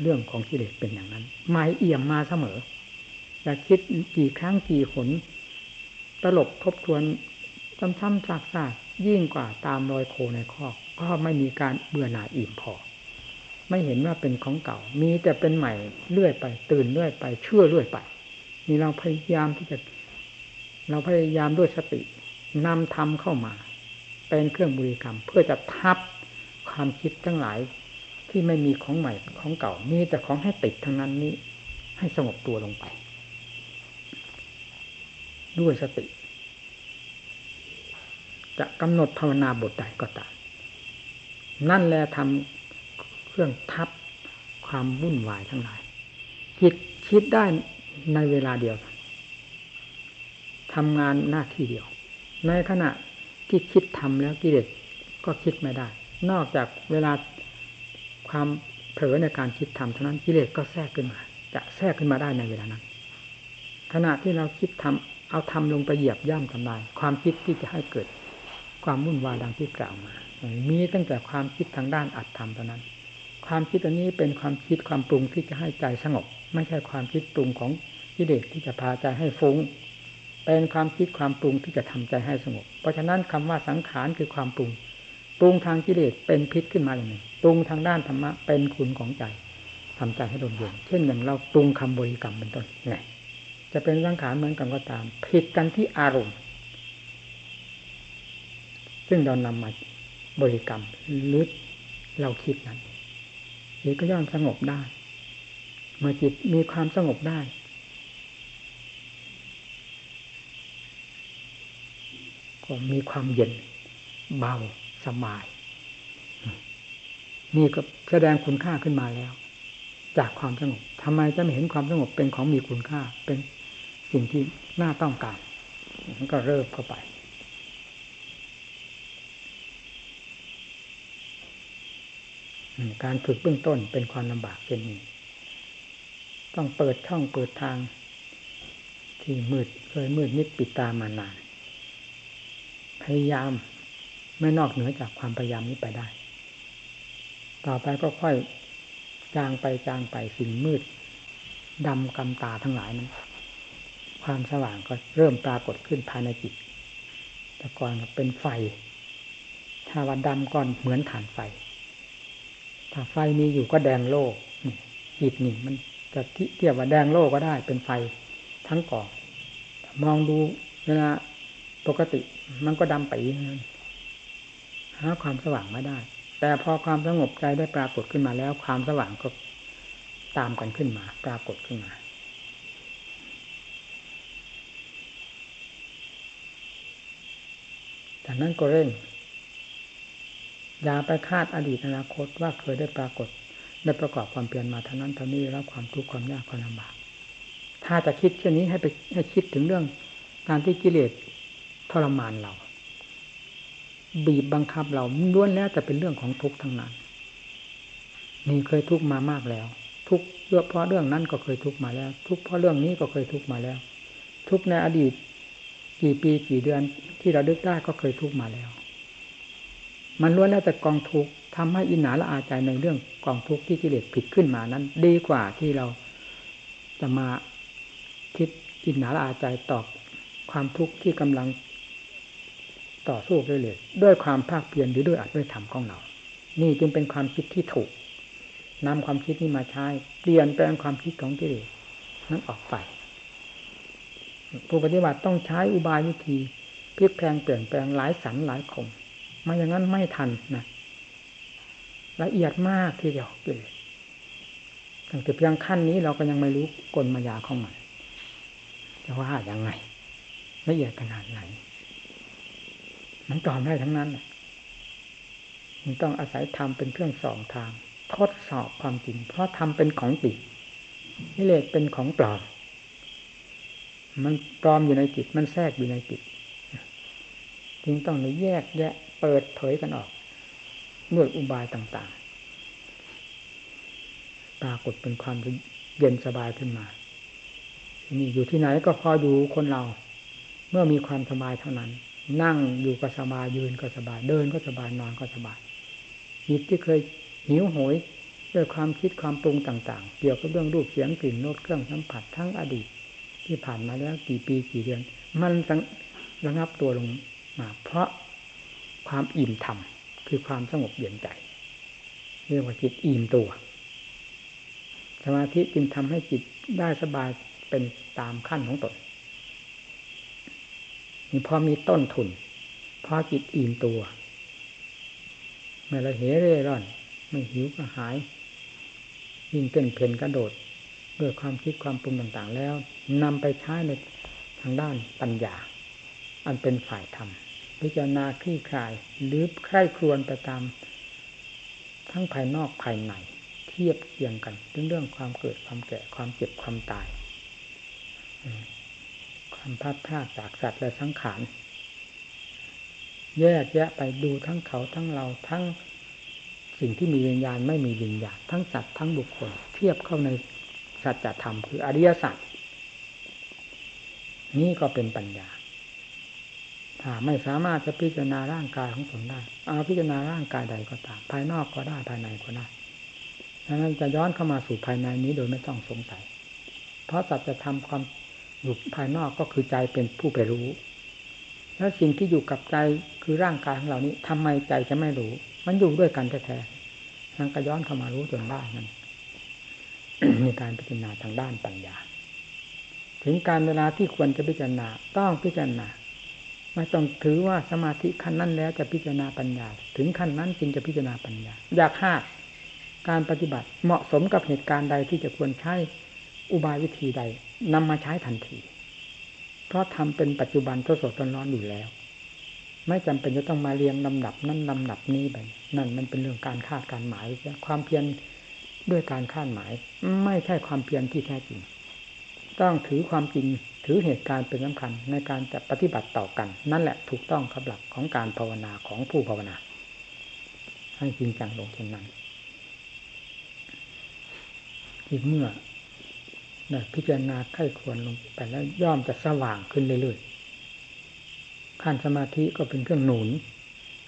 เรื่องของกิเลสเป็นอย่างนั้นหมายเอี่ยมมาเสมอจะคิดกี่ครั้งกี่หนตลบทบทวน ซ้ำๆซากๆยิ่งกว่าตามรอยโคในคอกก็ไม่มีการเบื่อหน่ายอิ่มพอ ไม่เห็นว่าเป็นของเก่า มีแต่เป็นใหม่เรื่อยไป ตื่นเรื่อยไป เชื่อเรื่อยไป นี่เราพยายามที่จะ เราพยายามด้วยสตินำธรรมเข้ามา เป็นเครื่องบริกรรม เพื่อจะทับความคิดทั้งหลายที่ไม่มีของใหม่ของเก่า มีแต่ของให้ติดทั้งนั้นนี้ ให้สงบตัวลงไป ด้วยสติ จะกำหนดภาวนาบทใดก็ตามนั่นแหละทำเครื่องทับความวุ่นวายทั้งหลายคิดคิดได้ในเวลาเดียวทำงานหน้าที่เดียว ในขณะที่คิดทำแล้วกิเลสก็คิดไม่ได้ นอกจากเวลาความเผลอในการคิดทำเท่านั้นกิเลสก็แทรกขึ้นมา จะแทรกขึ้นมาได้ในเวลานั้น ขณะที่เราคิดทำเอาทำลงไปเหยียบย่ำทำลาย ความคิดที่จะให้เกิด ความวุ่นวายดังที่กล่าวมา มีตั้งแต่ความคิดทางด้านอัตธรรมเท่านั้น ความคิดอันนี้เป็นความคิดความปรุงที่จะให้ใจสงบ ไม่ใช่ความคิดปรุงของกิเลสที่จะพาใจให้ฟุง้ง เป็นความคิดความปรุงที่จะทำใจให้สงบ เพราะฉะนั้นคำว่าสังขารคือความปรุง ปรุงทางกิเลสเป็นพิษขึ้นมาอย่างหนึ่งปรุงทางด้านธรรมะเป็นคุณของใจทำใจให้ดมเย็นเช่นอย่างเราปรุงคำบริกรรมเป็นต้นไงจะเป็นสังขารเหมือนกันก็ตาม ผิดกันที่อารมณ์ ซึ่งเรานำมาบริกรรมหรือเราคิดนั้นจิตก็ย่อมสงบได้ เมื่อจิตมีความสงบได้ ก็มีความเย็น เบาสบาย นี่ก็แสดงคุณค่าขึ้นมาแล้ว จากความสงบทำไมจะไม่เห็นความสงบเป็นของมีคุณค่าเป็นสิ่งที่น่าต้องการมันก็เริ่มเข้าไป การฝึกเบื้องต้นเป็นความลำบากเช่นนี้ต้องเปิดช่องเปิดทาง ที่มืดเคยมืดมิดปิดตามานาน พยายามไม่นอกเหนือจากความพยายามนี้ไปได้ ต่อไปก็ค่อยจางไปจางไปสิ่งมืดดำกำตาทั้งหลายนั้น ความสว่างก็เริ่มปรากฏขึ้นภายในจิต แต่ก่อนเป็นไฟ ถ้าวันดำก่อนเหมือนฐานไฟ ไฟมีอยู่ก็แดงโลกจิตนี่มันจะเทียบว่าแดงโลกก็ได้ เป็นไฟทั้งก่อมองดูเวลาปกติมันก็ดำไปนั้นหาความสว่างไม่ได้ แต่พอความสงบใจได้ปรากฏขึ้นมาแล้ว ความสว่างก็ตามกันขึ้นมา ปรากฏขึ้นมาจากนั้นก็เร่ง อย่าไปคาดอดีตอนาคตว่าเคยได้ปรากฏได้ประกอบความเปลี่ยนมาเท่านั้นเท่านี้รับความทุกข์ความยากความลำบากถ้าจะคิดเช่นนี้ให้ไปให้คิดถึงเรื่องการที่กิเลสทรมานเรา บีบบังคับเราล้วนแล้วแต่เป็นเรื่องของทุกข์ทั้งนั้น นี่เคยทุกข์มามากแล้ว ทุกข์เพราะเรื่องนั้นก็เคยทุกข์มาแล้ว ทุกข์เพราะเรื่องนี้ก็เคยทุกข์มาแล้ว ทุกข์ในอดีตกี่ปีกี่เดือนที่เราดึกได้ก็เคยทุกข์มาแล้ว มันล้วนแล้วแต่กองทุกข์ทำให้อินหนาละอาใจในเรื่องกองทุกข์ที่กิเลสผิดขึ้นมานั้น ดีกว่าที่เราจะมาคิดอินหนาละอาใจต่อความทุกข์ที่กำลังต่อสู้กิเลสด้วยความภาคเพียรหรือด้วยอัตด้วยธรรมของเรา นี่จึงเป็นความคิดที่ถูกนำความคิดนี้มาใช้เปลี่ยนแปลงความคิดของกิเลสนั้นออกไปผู้ปฏิบัติต้องใช้อุบายวิธีพลิกแปลงเปลี่ยนแปลงหลายสันหลายคม ไม่อย่างนั้นไม่ทันนะละเอียดมากทีเดียวกิเลสตั้งแต่เพียงขั้นนี้เราก็ยังไม่รู้กลมายาของมันจะว่าอย่างไงละเอียดขนาดไหน มันตอบได้ทั้งนั้นมันต้องอาศัยธรรมเป็นเครื่องสองทาง ทดสอบความจริง เพราะธรรมเป็นของจริงนิเลศเป็นของปลอมมันปลอมอยู่ในจิต มันแทรกอยู่ในจิตจึงต้องแยกแยะ เปิดเผยกันออกด้วยอุบายต่างๆ ปรากฏเป็นความเย็นสบายขึ้นมา นี่อยู่ที่ไหนก็พออยู่คนเรา เมื่อมีความสบายเท่านั้น นั่งอยู่ก็สบายยืนก็สบาย เดินก็สบายนอนก็สบายจิตที่เคยหิวโหยด้วยความคิดความปรุงต่าง ๆ เกี่ยวกับเรื่องรูปเสียงกลิ่นโน้ตเครื่องสัมผัสทั้งอดีต ที่ผ่านมาแล้วกี่ปีกี่เดือน มันระงับตัวลงมาเพราะ ความอิ่มธรรมคือความสงบเย็นใจ เรียกว่าจิตอิ่มตัว สมาธิจึงทำให้จิตได้สบายเป็นตามขั้นของตนนี่พอมีต้นทุนพอจิตอิ่มตัวไม่ละเหเร่ร่อน ไม่หิวก็หายยิ่งเต้นเพลนกระโดดด้วยความคิดความปรุงต่างๆ แล้วนำไปใช้ในทางด้านปัญญา อันเป็นฝ่ายธรรม พิจารณาคลี่คลาย หรือใคร่ครวญไปตาม ทั้งภายนอกภายในเทียบเคียงกันเรื่องเรื่องความเกิดความแก่ความเจ็บความตาย ความพัดพลาดจากสัตว์และสังขารแยกแยะไปดูทั้งเขาทั้งเราทั้งสิ่งที่มีวิญญาณไม่มีวิญญาณทั้งสัตว์ทั้งบุคคล เทียบเข้าในสัจธรรมคืออริยสัจนี่ก็เป็นปัญญา ถ้าไม่สามารถจะพิจารณาร่างกายของตนได้ เอาพิจารณาร่างกายใดก็ตาม ภายนอกก็ได้ภายในก็ได้ดังนั้นจะย้อนเข้ามาสู่ภายในนี้โดยไม่ต้องสงสัย เพราะสัจธรรมความอยู่ภายนอกก็คือใจเป็นผู้ไปรู้ แล้วสิ่งที่อยู่กับใจคือร่างกายของเรานี้ทำไมใจจะไม่รู้ มันอยู่ด้วยกันแท้ๆนั่นก็ย้อนเข้ามารู้จนได้นั่นมีการพิจารณาทางด้านปัญญา ถึงการเวลาที่ควรจะพิจารณาต้องพิจารณา ไม่ต้องถือว่าสมาธิขั้นนั้นแล้วจะพิจารณาปัญญา ถึงขั้นนั้นจึงจะพิจารณาปัญญา อยากห้าการปฏิบัติเหมาะสมกับเหตุการณ์ใดที่จะควรใช้อุบายวิธีใดนำมาใช้ทันที เพราะทำเป็นปัจจุบันทดสอบตนร้อนอยู่แล้ว ไม่จำเป็นจะต้องมาเรียงลำดับนั้นลำดับนี้ไปนั่นมันเป็นเรื่องการคาดการหมายความเพียรด้วยการคาดหมาย ไม่ใช่ความเพียรที่แท้จริง ต้องถือความจริงถือเหตุการณ์เป็นสำคัญในการจะปฏิบัติต่อกัน นั่นแหละถูกต้องครับหลักของการภาวนาของผู้ภาวนา ให้จริงจังลงเช่นนั้น อีกเมื่อได้พิจารณาไข้ควรลงไปแล้วย่อมจะสว่างขึ้นเรื่อยๆขั้นสมาธิก็เป็นเครื่องหนุน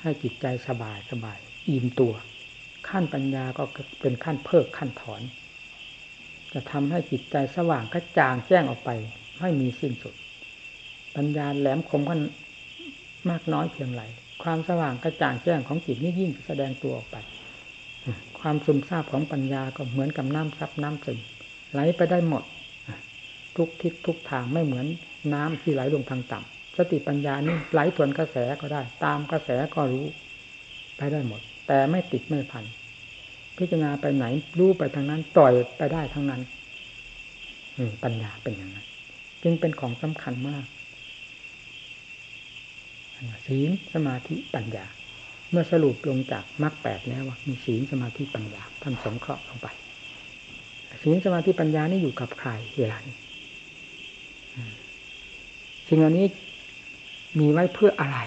ให้จิตใจสบายสบาย อิ่มตัว ขั้นปัญญาก็เป็นขั้นเพิกขั้นถอน จะทำให้จิตใจสว่างกระจ่างแจ้งออกไป ไม่มีสิ้นสุด ปัญญาแหลมคมกันมากน้อยเพียงไรความสว่างกระจ่างแจ้งของจิตนี่ยิ่งแสดงตัวออกไป ความซึมซาบของปัญญาก็เหมือนกับน้ำซับน้ำซึมไหลไปได้หมด ทุกทิศทุกทางไม่เหมือนน้ำที่ไหลลงทางต่ำสติปัญญานี่ไหลทวนกระแสก็ได้ ตามกระแสก็รู้ ไปได้หมด แต่ไม่ติดไม่พันพิจารณาไปไหนรู้ไปทางนั้นต่อยไปได้ทั้งนั้นปัญญาเป็นอย่างนั้น จึงเป็นของสำคัญมากศีลสมาธิปัญญา เมื่อสรุปลงจากมรรคแปดแล้วว่ามีศีลสมาธิปัญญาท่านสงเคราะห์ลงไปศีลสมาธิปัญญานี่อยู่กับใครเวลานี้สิ่งเหล่านี้มีไว้เพื่ออะไร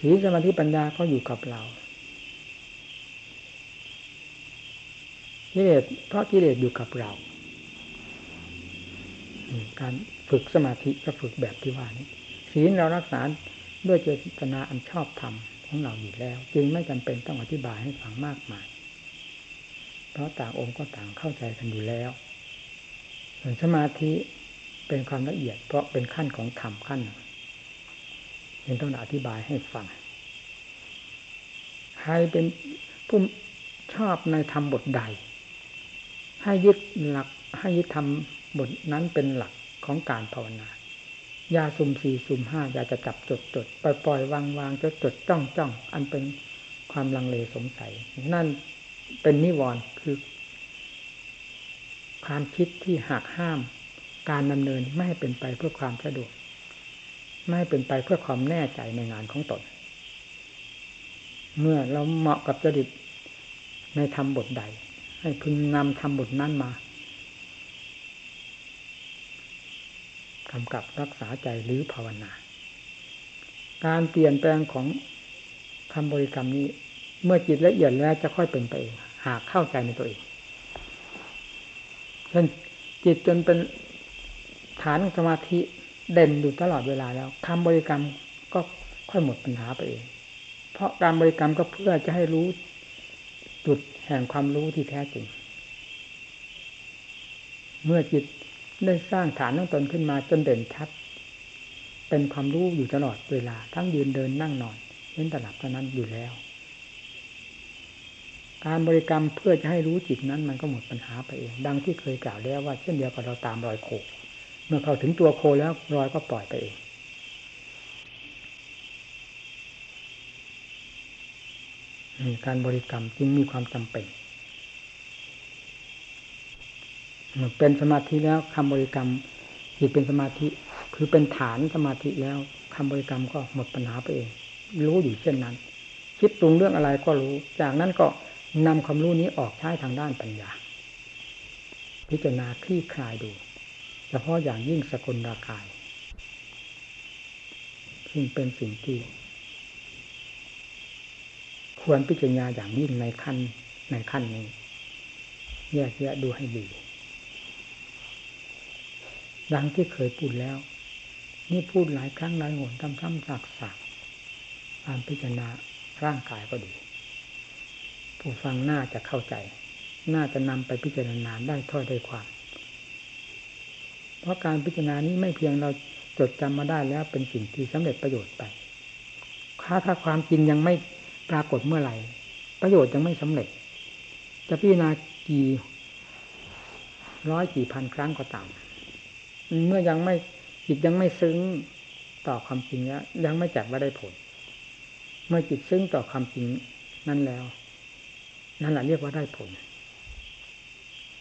ศีลสมาธิปัญญาก็อยู่กับเรากิเลสเพราะกิเลสอยู่กับเรา การฝึกสมาธิก็ฝึกแบบที่ว่านี้ศีลเรารักษาด้วยเจตนาอันชอบธรรมของเราอยู่แล้ว จึงไม่จำเป็นต้องอธิบายให้ฟังมากมาย เพราะต่างองค์ก็ต่างเข้าใจกันอยู่แล้วส่วนสมาธิเป็นความละเอียด เพราะเป็นขั้นของธรรมขั้นหนึ่งยังต้องอธิบายให้ฟังใครเป็นผู้ชอบในธรรมบทใด ให้ยึดหลักให้ยึดธรรม บทนั้นเป็นหลักของการภาวนา ยาสุ่มสี่สุ่มห้าอย่าจะจับจดจดปล่อยปล่อยวางวางจดจดจ้องจ้องอันเป็นความลังเลสงสัย นั่นเป็นนิวรณ์คือ ความคิดที่หักห้าม การดำเนินไม่ให้เป็นไปเพื่อความสะดวก ไม่ให้เป็นไปเพื่อความแน่ใจในงานของตน เมื่อเราเหมาะกับจริตในธรรมบทใด ให้พึงนำธรรมบทนั้นมา กำกับรักษาใจหรือภาวนา การเปลี่ยนแปลงของคำบริกรรมนี้ เมื่อจิตละเอียดแล้วจะค่อยเป็นไปเองหากเข้าใจในตัวเองเช่นจิตจนเป็นฐานสมาธิเด่นอยู่ตลอดเวลาแล้วคำบริกรรมก็ค่อยหมดปัญหาไปเอง เพราะการบริกรรมก็เพื่อจะให้รู้จุดแห่งความรู้ที่แท้จริง เมื่อจิต ได้สร้างฐานตั้งตนขึ้นมาจนเด่นชัด เป็นความรู้อยู่ตลอดเวลา ทั้งยืนเดินนั่งนอนเล่นตลับเท่านั้นอยู่แล้ว การบริกรรมเพื่อจะให้รู้จิตนั้นมันก็หมดปัญหาไปเอง ดังที่เคยกล่าวแล้วว่าเช่นเดียวกับเราตามรอยโค เมื่อเข้าถึงตัวโคแล้วรอยก็ปล่อยไปเองการบริกรรมจึงมีความจำเป็น เป็นสมาธิแล้วคำบริกรรมจิตเป็นสมาธิ คือเป็นฐานสมาธิแล้วคำบริกรรมก็หมดปัญหาไปเอง รู้อยู่เช่นนั้น คิดปรุงเรื่องอะไรก็รู้ จากนั้นก็นำความรู้นี้ออกใช้ทางด้านปัญญา พิจารณาคลี่คลายดูเฉพาะอย่างยิ่งสกุลราคายซึ่งเป็นสิ่งที่ ควรพิจารณาอย่างยิ่งในขั้นในขั้นนี้แยกแยะดูให้ดี ดังที่เคยพูดแล้ว นี่พูดหลายครั้งหลายหนซ้ำๆสักสัการพิจารณาร่างกายก็ดี ผู้ฟังน่าจะเข้าใจ น่าจะนำไปพิจารณาได้ถ้อยได้ความ เพราะการพิจารณานี้ไม่เพียงเราจดจำมาได้แล้วเป็นสิ่งที่สำเร็จประโยชน์ไปถ้าถ้าความจริงยังไม่ปรากฏเมื่อไหร่ ประโยชน์ยังไม่สำเร็จ จะพิจารณากี่ร้อยกี่พันครั้งก็ตาม เมื่อยังไม่จิตยังไม่ซึ้งต่อความจริงแล้วยังไม่จัดว่าได้ผล เมื่อจิตซึ้งต่อความจริงนั้นแล้ว นั่นแหละเรียกว่าได้ผล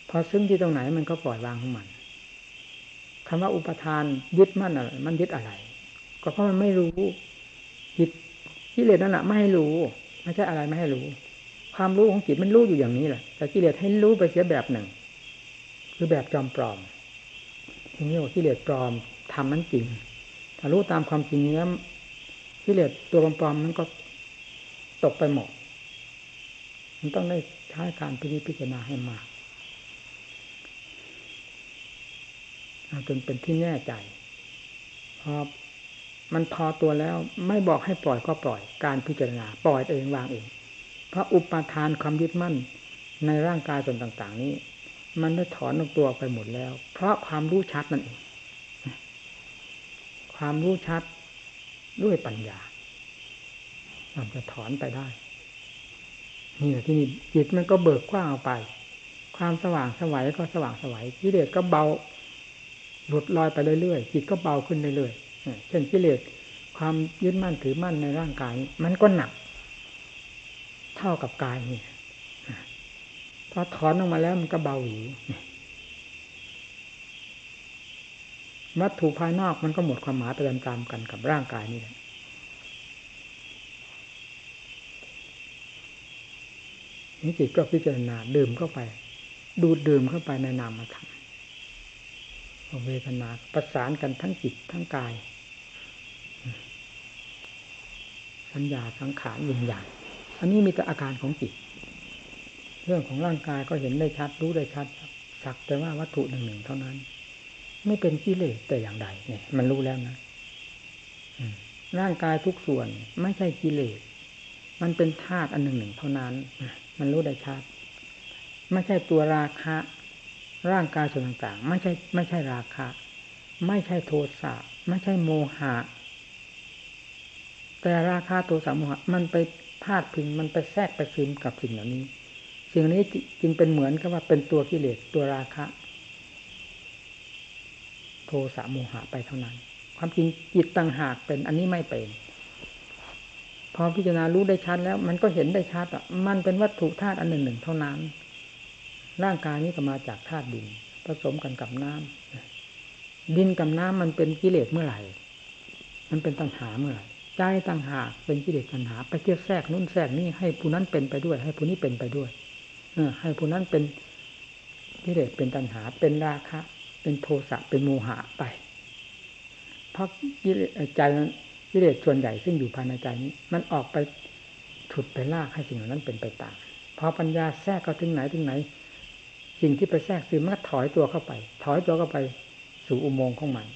พอซึ้งที่ตรงไหนมันก็ปล่อยวางของมันคำว่าอุปทานยึดมั่นอะไรมันยึดอะไร ก็เพราะมันไม่รู้จิตกิเลสนั่นแหละไม่ให้รู้ไม่ใช่อะไรไม่ให้รู้ ความรู้ของจิตมันรู้อยู่อย่างนี้แหละแต่กิเลสให้รู้ไปเสียแบบหนึ่ง คือแบบจอมปลอม นี่ว่ากิเลสปลอมทำนั้นจริงถ้ารู้ตามความจริงนี้กิเลสตัวปลอมนั้นก็ตกไปหมด มันต้องได้ใช้การพิจิจารณาให้มากจนเป็นที่แน่ใจพอมันพอตัวแล้วไม่บอกให้ปล่อยก็ปล่อยการพิจารณา ปล่อยเองวางเอง เพราะอุปทานความยึดมั่นในร่างกายส่วนต่าง ๆ นี้ มันได้ถอนออกตัวไปหมดแล้ว เพราะความรู้ชัดนั่นเองความรู้ชัดด้วยปัญญามันจะถอนไปได้ นี่แหละที่นี่จิตมันก็เบิกกว้างออกไป ความสว่างสวัยก็สว่างสวัยกิเลสก็เบาหลุดลอยไปเรื่อยๆจิตก็เบาขึ้นเรื่อยๆเช่นกิเลสความยึดมั่นถือมั่นในร่างกาย มันก็หนัก เท่ากับกายนี่ พอถอนออกมาแล้วมันก็เบาหวีวัตถุภายนอกมันก็หมดความหมายไปตามๆกันกับร่างกายนี่แหละนี่จิตก็พิจารณาดื่มเข้าไป ดูดดื่มเข้าไปในนามธรรมเวทนาประสานกันทั้งจิตทั้งกาย สัญญาสังขารวิญญาณอันนี้มีแต่อาการของจิต รื่องของร่างกายก็เห็นได้ชัด รู้ได้ชัดสักแต่ว่าวัตถุหนึ่งหนึ่งเท่านั้น ไม่เป็นกิเลสแต่อย่างใดเนี่ย มันรู้แล้วนะร่างกายทุกส่วนไม่ใช่กิเลสมันเป็นธาตุอันหนึ่งหนึ่งเท่านั้นมันรู้ได้ชัด ไม่ใช่ตัวราคะ ร่างกายส่วนต่างๆ ไม่ใช่ ไม่ใช่ราคะ ไม่ใช่โทสะไม่ใช่โมหะ แต่ราคาโทสะโมหะ มันไปพาดพิงมันไปแทรกไปซึมกับสิ่งเหล่านี้ สิ่งนี้จึงเป็นเหมือนกับว่าเป็นตัวกิเลสตัวราคะ โทสะโมหะไปเท่านั้น ความจริงจิตต่างหากเป็นอันนี้ไม่เป็น พอพิจารณารู้ได้ชัดแล้ว มันก็เห็นได้ชัดอะมันเป็นวัตถุธาตุอันหนึ่งหนึ่งเท่านั้น ร่างกายนี้ก็มาจากธาตุดิน ผสมกันกับน้ำดินกับน้ำมันเป็นกิเลสเมื่อไหร่ มันเป็นตัณหาเมื่อไหร่ใจตัณหาเป็นกิเลสตัณหา ไปเที่ยวแทรกนู่นแทรกนี่ให้ผู้นั้นเป็นไปด้วย ให้ผู้นี้เป็นไปด้วย ให้ผู้นั้นเป็นกิเลสเป็นตัณหา เป็นราคะ เป็นโทสะเป็นโมหะไป เพราะกิเลสใจนั้นกิเลสส่วนใหญ่ซึ่งอยู่ภายในใจนี้ มันออกไปฉุดไปลากให้สิ่งเหล่านั้นเป็นไปตามพอปัญญาแทรกเข้าถึงไหนถึงไหน สิ่งที่ไปแทรกซึมมันก็ถอยตัวเข้าไป ถอยตัวเข้าไปสู่อุโมงค์ของมัน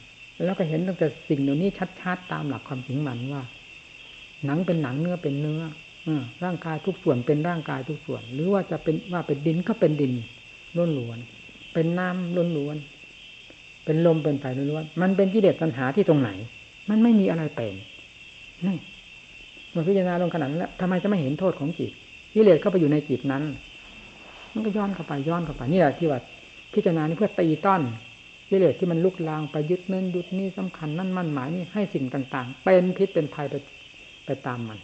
แล้วก็เห็นตั้งแต่สิ่งเหล่านี้ชัดๆตามหลักความจริงมันว่า หนังเป็นหนังเนื้อเป็นเนื้ออ ร่างกายทุกส่วนเป็นร่างกายทุกส่วน หรือว่าจะเป็นว่าเป็นดินก็เป็นดินล้นล้วน เป็นน้ำล้นล้วน เป็นลมเป็นไฟล้วนมันเป็นกิเลสตัณหาที่ตรงไหน มันไม่มีอะไรเป็นนี่เมื่อพิจารณาลงขนาดนั้นแล้วทำไมจะไม่เห็นโทษของจิตกิเลสเข้าไปอยู่ในจิตนั้น มันก็ย้อนเข้าไปย้อนเข้าไปนี่แหละที่ว่าพิจารณานี้เพื่อตีต้อนกิเลสที่มันลุกลางไปยึดเนั่นยึดนี่สำคัญนั่นมั่นหมายนี่ให้สิ่งต่าง ๆ เป็นพิษเป็นภัยไปไปตามมัน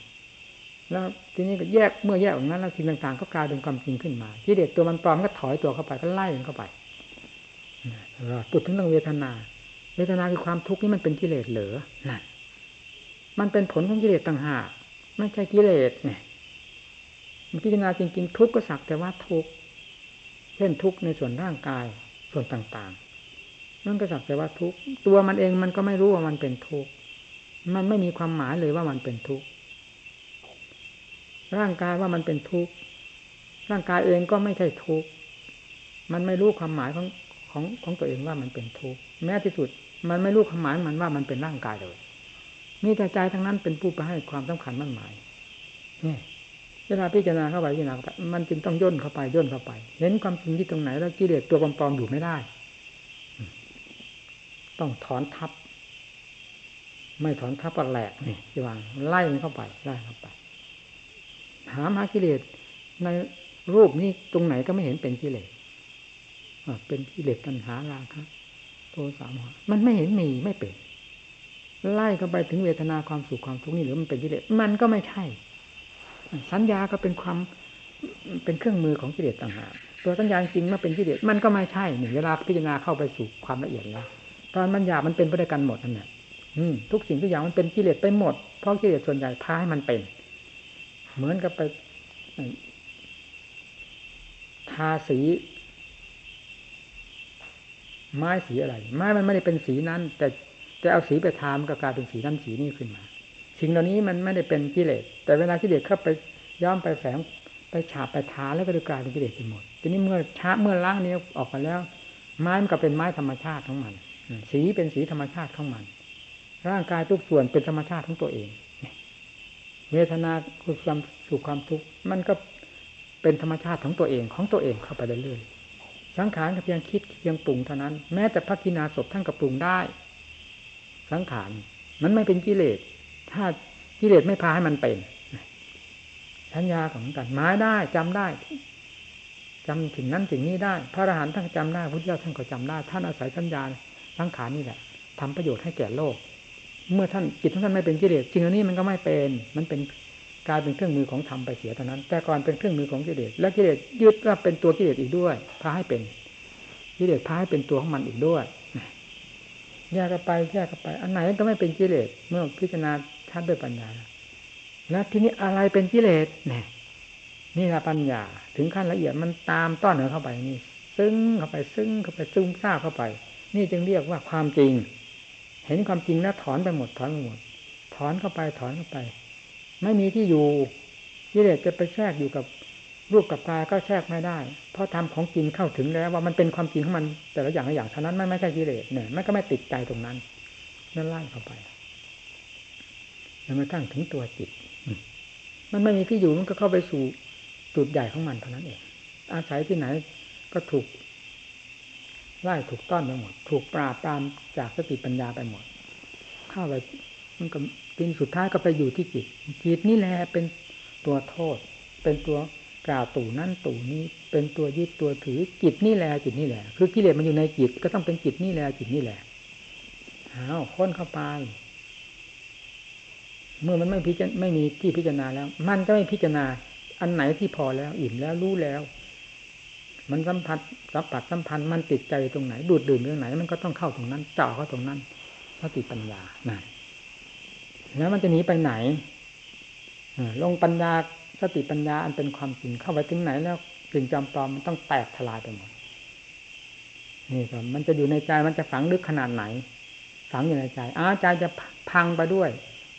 แล้วทีนี้ก็แยกเมื่อแยกออกนั้นแล้วสิ่งต่างๆก็กลายเป็นความจริงขึ้นมากิเลสตัวมันปลอมก็ถอยตัวเข้าไปก็ไล่มันเข้าไปพูดถึงเรื่องเวทนา เวทนาคือความทุกข์นี่มันเป็นกิเลสเหรอนั่นมันเป็นผลของกิเลสต่างหากไม่ใช่กิเลสเนี่ยมันพิจารณาจริงๆ ทุกข์ก็สักแต่ว่าทุกข์เช่นทุกข์ในส่วนร่างกายส่วนต่างๆนั่นก็สักแต่ว่าทุกข์ตัวมันเองมันก็ไม่รู้ว่ามันเป็นทุกข์มันไม่มีความหมายเลยว่ามันเป็นทุกข์ ร่างกายว่ามันเป็นทุกข์ร่างกายเองก็ไม่ใช่ทุกข์มันไม่รู้ความหมายของของของตัวเองว่ามันเป็นทุกข์แม้ที่สุด มันไม่รู้ความหมายมันว่ามันเป็นร่างกายเลยมีแต่ใจทั้งนั้นเป็นผู้ไปให้ความสำคัญมั่นหมายนี่เวลาพิจารณาเข้าไปพิจารณามันจึงต้องย่นเข้าไปย่นเข้าไป เห็นความจริงที่ตรงไหน แล้วกิเลสตัวปลอมๆอยู่ไม่ได้ ต้องถอนทับ ไม่ถอนทับก็แหลกนี่ที่วางไล่เข้าไปไล่เข้าไป หามหากิเลสในรูปนี้ตรงไหนก็ไม่เห็นเป็นกิเลสเป็นกิเลสตัณหาราคะโทสะโมหะมันไม่เห็นมีไม่เป็นไล่เข้าไปถึงเวทนาความสุขความทุกข์นี่หรือมันเป็นกิเลสมันก็ไม่ใช่ สัญญาก็เป็นความเป็นเครื่องมือของกิเลสต่างหากตัวสัญญาจริงมาเป็นกิเลสมันก็ไม่ใช่หนึ่งเวลาพิจารณาเข้าไปสู่ความละเอียดแล้วตอนมันหยาบมันเป็นไปด้วยกันหมดนั่นแหละทุกสิ่งทุกอย่างมันเป็นกิเลสไปหมดเพราะกิเลสส่วนใหญ่พาให้มันเป็น เหมือนกับไปทาสี ไม้สีอะไร ไม้มันไม่ได้เป็นสีนั้น แต่จะเอาสีไปทามก็กลายเป็นสีนั้นสีนี้ขึ้นมาสิ่งเหล่านี้มันไม่ได้เป็นกิเลสแต่เวลากิเลสเข้าไปย้อมไปแฝงไปฉาบไปทาแล้วก็จะกลายเป็นกิเลสไปหมดทีนี้เมื่อช้าเมื่อล้างนี้ออกไปแล้ว ไม้มันก็เป็นไม้ธรรมชาติของมัน สีเป็นสีธรรมชาติของมัน ร่างกายทุกส่วนเป็นธรรมชาติของตัวเอง เวทนาคือความสุขความทุกข์มันก็เป็นธรรมชาติของตัวเองของตัวเองเข้าไปเรื่อยสังขารก็เพียงคิดเพียงปรุงเท่านั้น แม้แต่พระกินาศพท่านก็ปรุงได้ สังขารมันไม่เป็นกิเลส ถ้ากิเลสไม่พาให้มันเป็นสัญญาของกันหมายได้จำได้จำถึงนั้นถึงนี้ได้ พระอรหันต์ท่านจำได้พระเจ้าท่านก็จำได้ ท่านอาศัยสัญญาสังขารนี่แหละทำประโยชน์ให้แก่โลก เมื่อท่านจิตของท่านไม่เป็นกิเลสจริงอันนี้มันก็ไม่เป็น มันเป็นกลายเป็นเครื่องมือของธรรมไปเสียเท่านั้น แต่ก่อนเป็นเครื่องมือของกิเลสและกิเลสยึดว่าเป็นตัวกิเลสอีกด้วยพาให้เป็นกิเลสพาให้เป็นตัวของมันอีกด้วยแยกกันไปแยกกันไป อันไหนก็ไม่เป็นกิเลสเมื่อพิจารณาชัดด้วยปัญญา แล้วทีนี้อะไรเป็นกิเลสเนี่ยนี่ละปัญญา ถึงขั้นละเอียดมันตามต้อนเหินเข้าไปนี่ ซึ้งเข้าไปซึ้งเข้าไปซึมซาบเข้าไป นี่จึงเรียกว่าความจริง เห็นความจริงแล้วถอนไปหมดถอนไปหมด ถอนเข้าไปถอนเข้าไป ไม่มีที่อยู่กิเลสจะไปแทรกอยู่กับรูปกับกายก็แทรกไม่ได้ เพราะทำของจริงเข้าถึงแล้ว ว่ามันเป็นความจริงของมัน แต่ละอย่างละอย่างเท่านั้นไม่ไม่ใช่กิเลสเนี่ยมันก็ไม่ติดใจตรงนั้นนั่นไล่เข้าไปจนกระทั่งถึงตัวจิต มันไม่มีที่อยู่มันก็เข้าไปสู่จุดใหญ่ของมันเท่านั้นเองอาศัยที่ไหนก็ถูก ไล่ถูกต้อนไปหมด ถูกปราบตามจากสติปัญญาไปหมด เข้าไปมันก็ทีนสุดท้ายก็ไปอยู่ที่จิต จิตนี่แหละเป็นตัวโทษ เป็นตัวกล่าวตู่นั่นตู่นี้ เป็นตัวยึดตัวถือจิตนี่แหละจิตนี่แหละคือกิเลสมันอยู่ในจิตก็ต้องเป็นจิตนี่แหละจิตนี่แหละอ้าวค้นเข้าไปเมื่อมันไม่พิจไม่มีที่พิจารณาแล้ว มันก็ไม่พิจารณา อันไหนที่พอแล้วอิ่มแล้วรู้แล้ว มันสัมผัสสัมผัสสัมพันธ์มันติดใจตรงไหน ดูดดื่มตรงไหน มันก็ต้องเข้าตรงนั้นเจาะเข้าตรงนั้นสติปัญญานั่นแล้วมันจะหนีไปไหนลงปัญญาสติปัญญาอันเป็นความจริงเข้าไปถึงไหนแล้วสิ่งจำปลอมมันต้องแตกทลายไปหมดนี่ก็มันจะอยู่ในใจมันจะฝังลึกขนาดไหน ฝังอยู่ในใจอ้าใจจะพังไปด้วย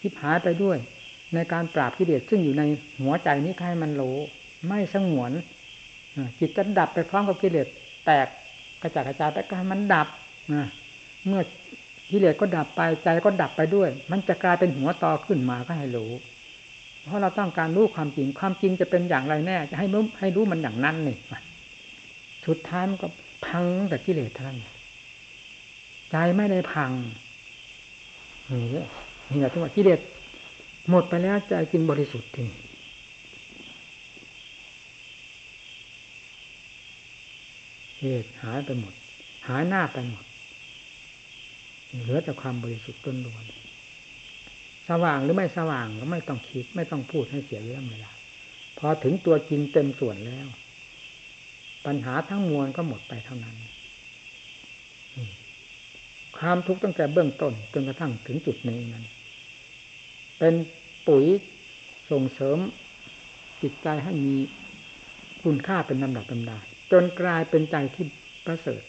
ทิพหายไปด้วย ในการปราบกิเลสซึ่งอยู่ในหัวใจนี้ใครมันโลไม่สงวน จิตจะดับไปพร้อมกับกิเลสแตกกระจายกระจายไปก็มันดับเมื่อกิเลสก็ดับไปใจก็ดับไปด้วย มันจะกลายเป็นหัวต่อขึ้นมาก็ให้รู้เพราะเราต้องการรู้ความจริงความจริงจะเป็นอย่างไรแน่ จะให้รู้ให้รู้มันอย่างนั้นนี่สุดท้ายมันก็พังแต่กิเลสท่านใจไม่ได้พังนี่นี่แหละที่ว่ากิเลสหมดไปแล้วใจจึงบริสุทธิ์ที เหตุหายไปหมด หายหน้าไปหมด เหลือแต่ความบริสุทธิ์ต้นล้วนสว่างหรือไม่สว่างก็ไม่ต้องคิด ไม่ต้องพูดให้เสียเรื่องเวลาพอถึงตัวจริงเต็มส่วนแล้ว ปัญหาทั้งมวลก็หมดไปเท่านั้นความทุกข์ตั้งแต่เบื้องต้นจนกระทั่งถึงจุดนี้นั้น เป็นปุ๋ยส่งเสริมจิตใจให้มีคุณค่าเป็นลำดับลำดา จนกลายเป็นใจที่ประเสริฐ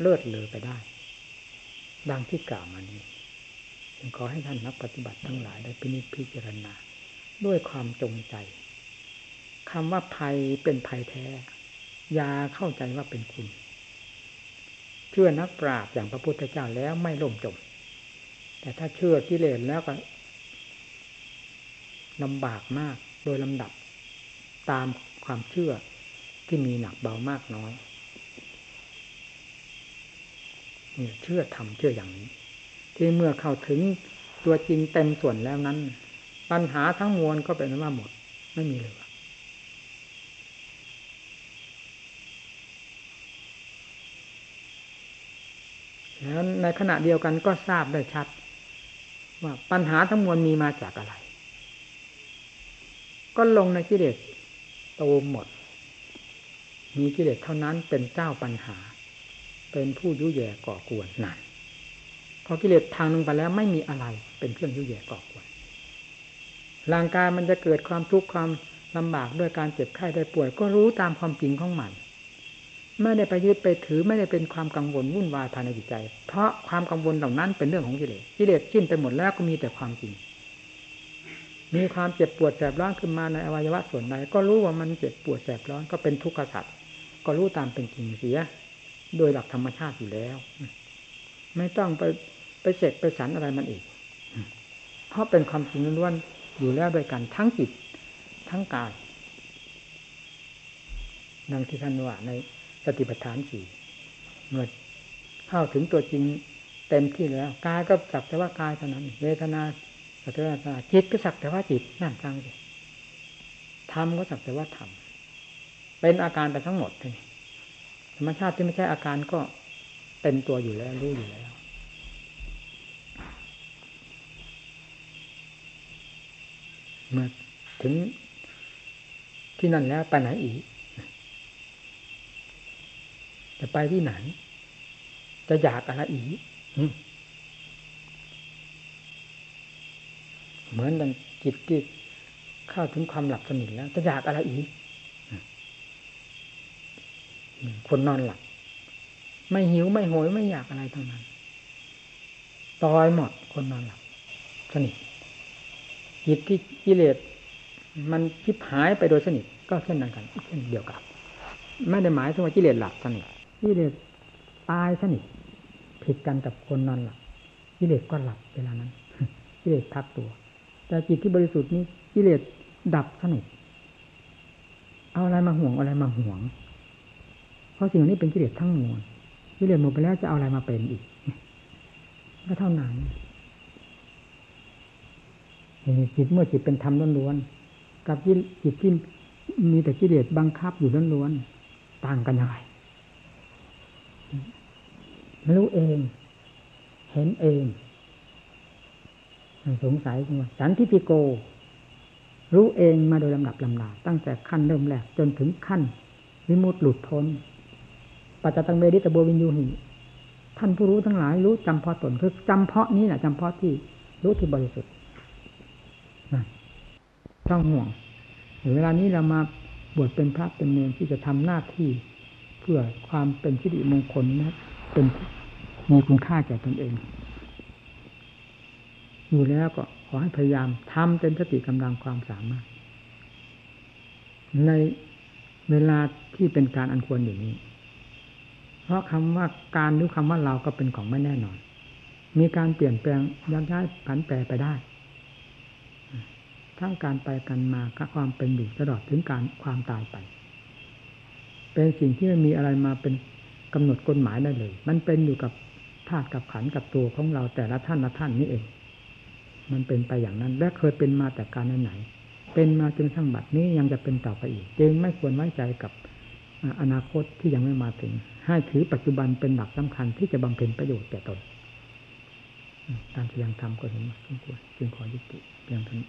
เลิศเลอไปได้ ดังที่กล่าวมานี้ขอให้ท่านนักปฏิบัติทั้งหลายได้พินิจพิจารณา ด้วยความจงใจคำว่าภัยเป็นภัยแท้ ยาเข้าใจว่าเป็นคุณ เชื่อนักปราชญ์อย่างพระพุทธเจ้าแล้วไม่ล่มจม แต่ถ้าเชื่อกิเลสแล้วก็ลำบากมากโดยลำดับตามความเชื่อ ที่มีหนักเบามากน้อยเนี่ยเชื่อทำเชื่ออย่างนี้ ที่เมื่อเข้าถึงตัวจริงเต็มส่วนแล้วนั้น ปัญหาทั้งมวลก็เป็นว่าหมด ไม่มีเลยแล้วในขณะเดียวกันก็ทราบได้ชัด ว่าปัญหาทั้งมวลมีมาจากอะไร ก็ลงในกิเลสโตหมด มีกิเลสเท่านั้นเป็นเจ้าปัญหา เป็นผู้ยุ่ยแย่ก่อกวนนั่นพอกิเลสทางลงไปแล้วไม่มีอะไรเป็นเครื่องยุ่ยแย่ก่อกวนร่างกายมันจะเกิดความทุกข์ความลำบากด้วยการเจ็บไข้ได้ป่วย ก็รู้ตามความจริงของมันไม่ได้ไปยึดไปถือไม่ได้เป็นความกังวลวุ่นวายภายในจิตใจ เพราะความกังวลเหล่านั้นเป็นเรื่องของกิเลสกิเลสขึ้นไปหมดแล้วก็มีแต่ความจริง มีความเจ็บปวดแสบร้อนขึ้นมาในอวัยวะส่วนใดก็รู้ว่ามันเจ็บปวดแสบร้อนก็เป็นทุกข์สัตว์ ก็รู้ตามเป็นจริงเสีย โดยหลักธรรมชาติอยู่แล้ว ไม่ต้องไปไปเสกไปสรรอะไรมันอีก เพราะเป็นความจริงล้วนๆอยู่แล้วด้วยกันทั้งจิตทั้งกายดังที่ท่านว่าในสติปัฏฐานสี่เมื่อเข้าถึงตัวจริงเต็มที่แล้วกายก็สักแต่ว่ากายเท่านั้น เวทนาสักแต่ว่าจิตก็สักแต่ว่าจิตนั่นฟังสิธรรมก็สักแต่ว่าธรรม เป็นอาการไปทั้งหมดเลยธรรมชาติที่ไม่ใช่อาการก็เต็มตัวอยู่แล้วรู้อยู่แล้ว เมื่อถึงที่นั่นแล้วไปไหนอีก จะไปที่ไหน จะอยากอะไรอีกเหมือนดังจิตที่เข้าถึงความหลับสนิทแล้ว จะอยากอะไรอีก คนนอนหลับ ไม่หิวไม่โหยไม่อยากอะไรทั้งนั้นตอยหมดคนนอนหลับสนิทจิตที่กิเลสมันคิบหายไปโดยสนิทก็เช่นนั้นกันเช่นเดียวกันไม่ได้หมายถึงว่ากิเลสหลับสนิทกิเลสตายสนิทผิดกันกับคนนอนหลับกิเลสก็หลับเวลานั้นกิเลสพักตัว แต่จิตที่บริสุทธิ์นี้กิเลสดับสนิทเอาอะไรมาห่วงอะไรมาห่วง เพราะสิ่งนี้เป็นกิเลสทั้งมวลกิเลสหมดไปแล้วจะเอาอะไรมาเป็นอีก ก็เท่านั้นจิตเมื่อจิตเป็นธรรมล้วนๆกับจิตที่มีแต่กิเลสบังคับอยู่ล้วนๆต่างกันยังไงรู้เอง เห็นเองสงสัยว่าสันทิติโก รู้เองมาโดยลำดับลำดาตั้งแต่ขั้นเริ่มแรกจนถึงขั้น วิมุตติหลุดพ้น ปัจจตังเบดิตโบวินยูหิท่านผู้รู้ทั้งหลายรู้จำเพาะตนคือจำเพาะนี้แหละจำเพาะที่รู้ที่บริสุทธิ์ต้องห่วงเวลานี้เรามาบวชเป็นพระเป็นเนรที่จะทำหน้าที่เพื่อความเป็นสิริมงคลนะเป็นมีคุณค่าแก่ตนเองอยู่แล้วก็ขอให้พยายามทำเต็มสติกำลังความสามารถ ในเวลาที่เป็นการอันควรอย่างนี้ เพราะคำว่าการหรือคำว่าเราก็เป็นของไม่แน่นอน มีการเปลี่ยนแปลงยักย้ายผันแปรไปได้ ทั้งการไปกันมาความเป็นอยู่ตลอดถึงการความตายไป เป็นสิ่งที่ไม่มีอะไรมาเป็นกำหนดกฎหมายได้เลย มันเป็นอยู่กับธาตุกับขันกับตัวของเราแต่ละท่านละท่านนี่เอง มันเป็นไปอย่างนั้น และเคยเป็นมาแต่การไหน เป็นมาจนทั้งบัดนี้ยังจะเป็นต่อไปอีก จึงไม่ควรไว้ใจกับ อนาคตที่ยังไม่มาถึง ให้ถือปัจจุบันเป็นหลักสำคัญที่จะบำเพ็ญประโยชน์แก่ตน ตามที่ยังทำก็เห็นว่าสมควรจึงขอยุติเพียงเท่านี้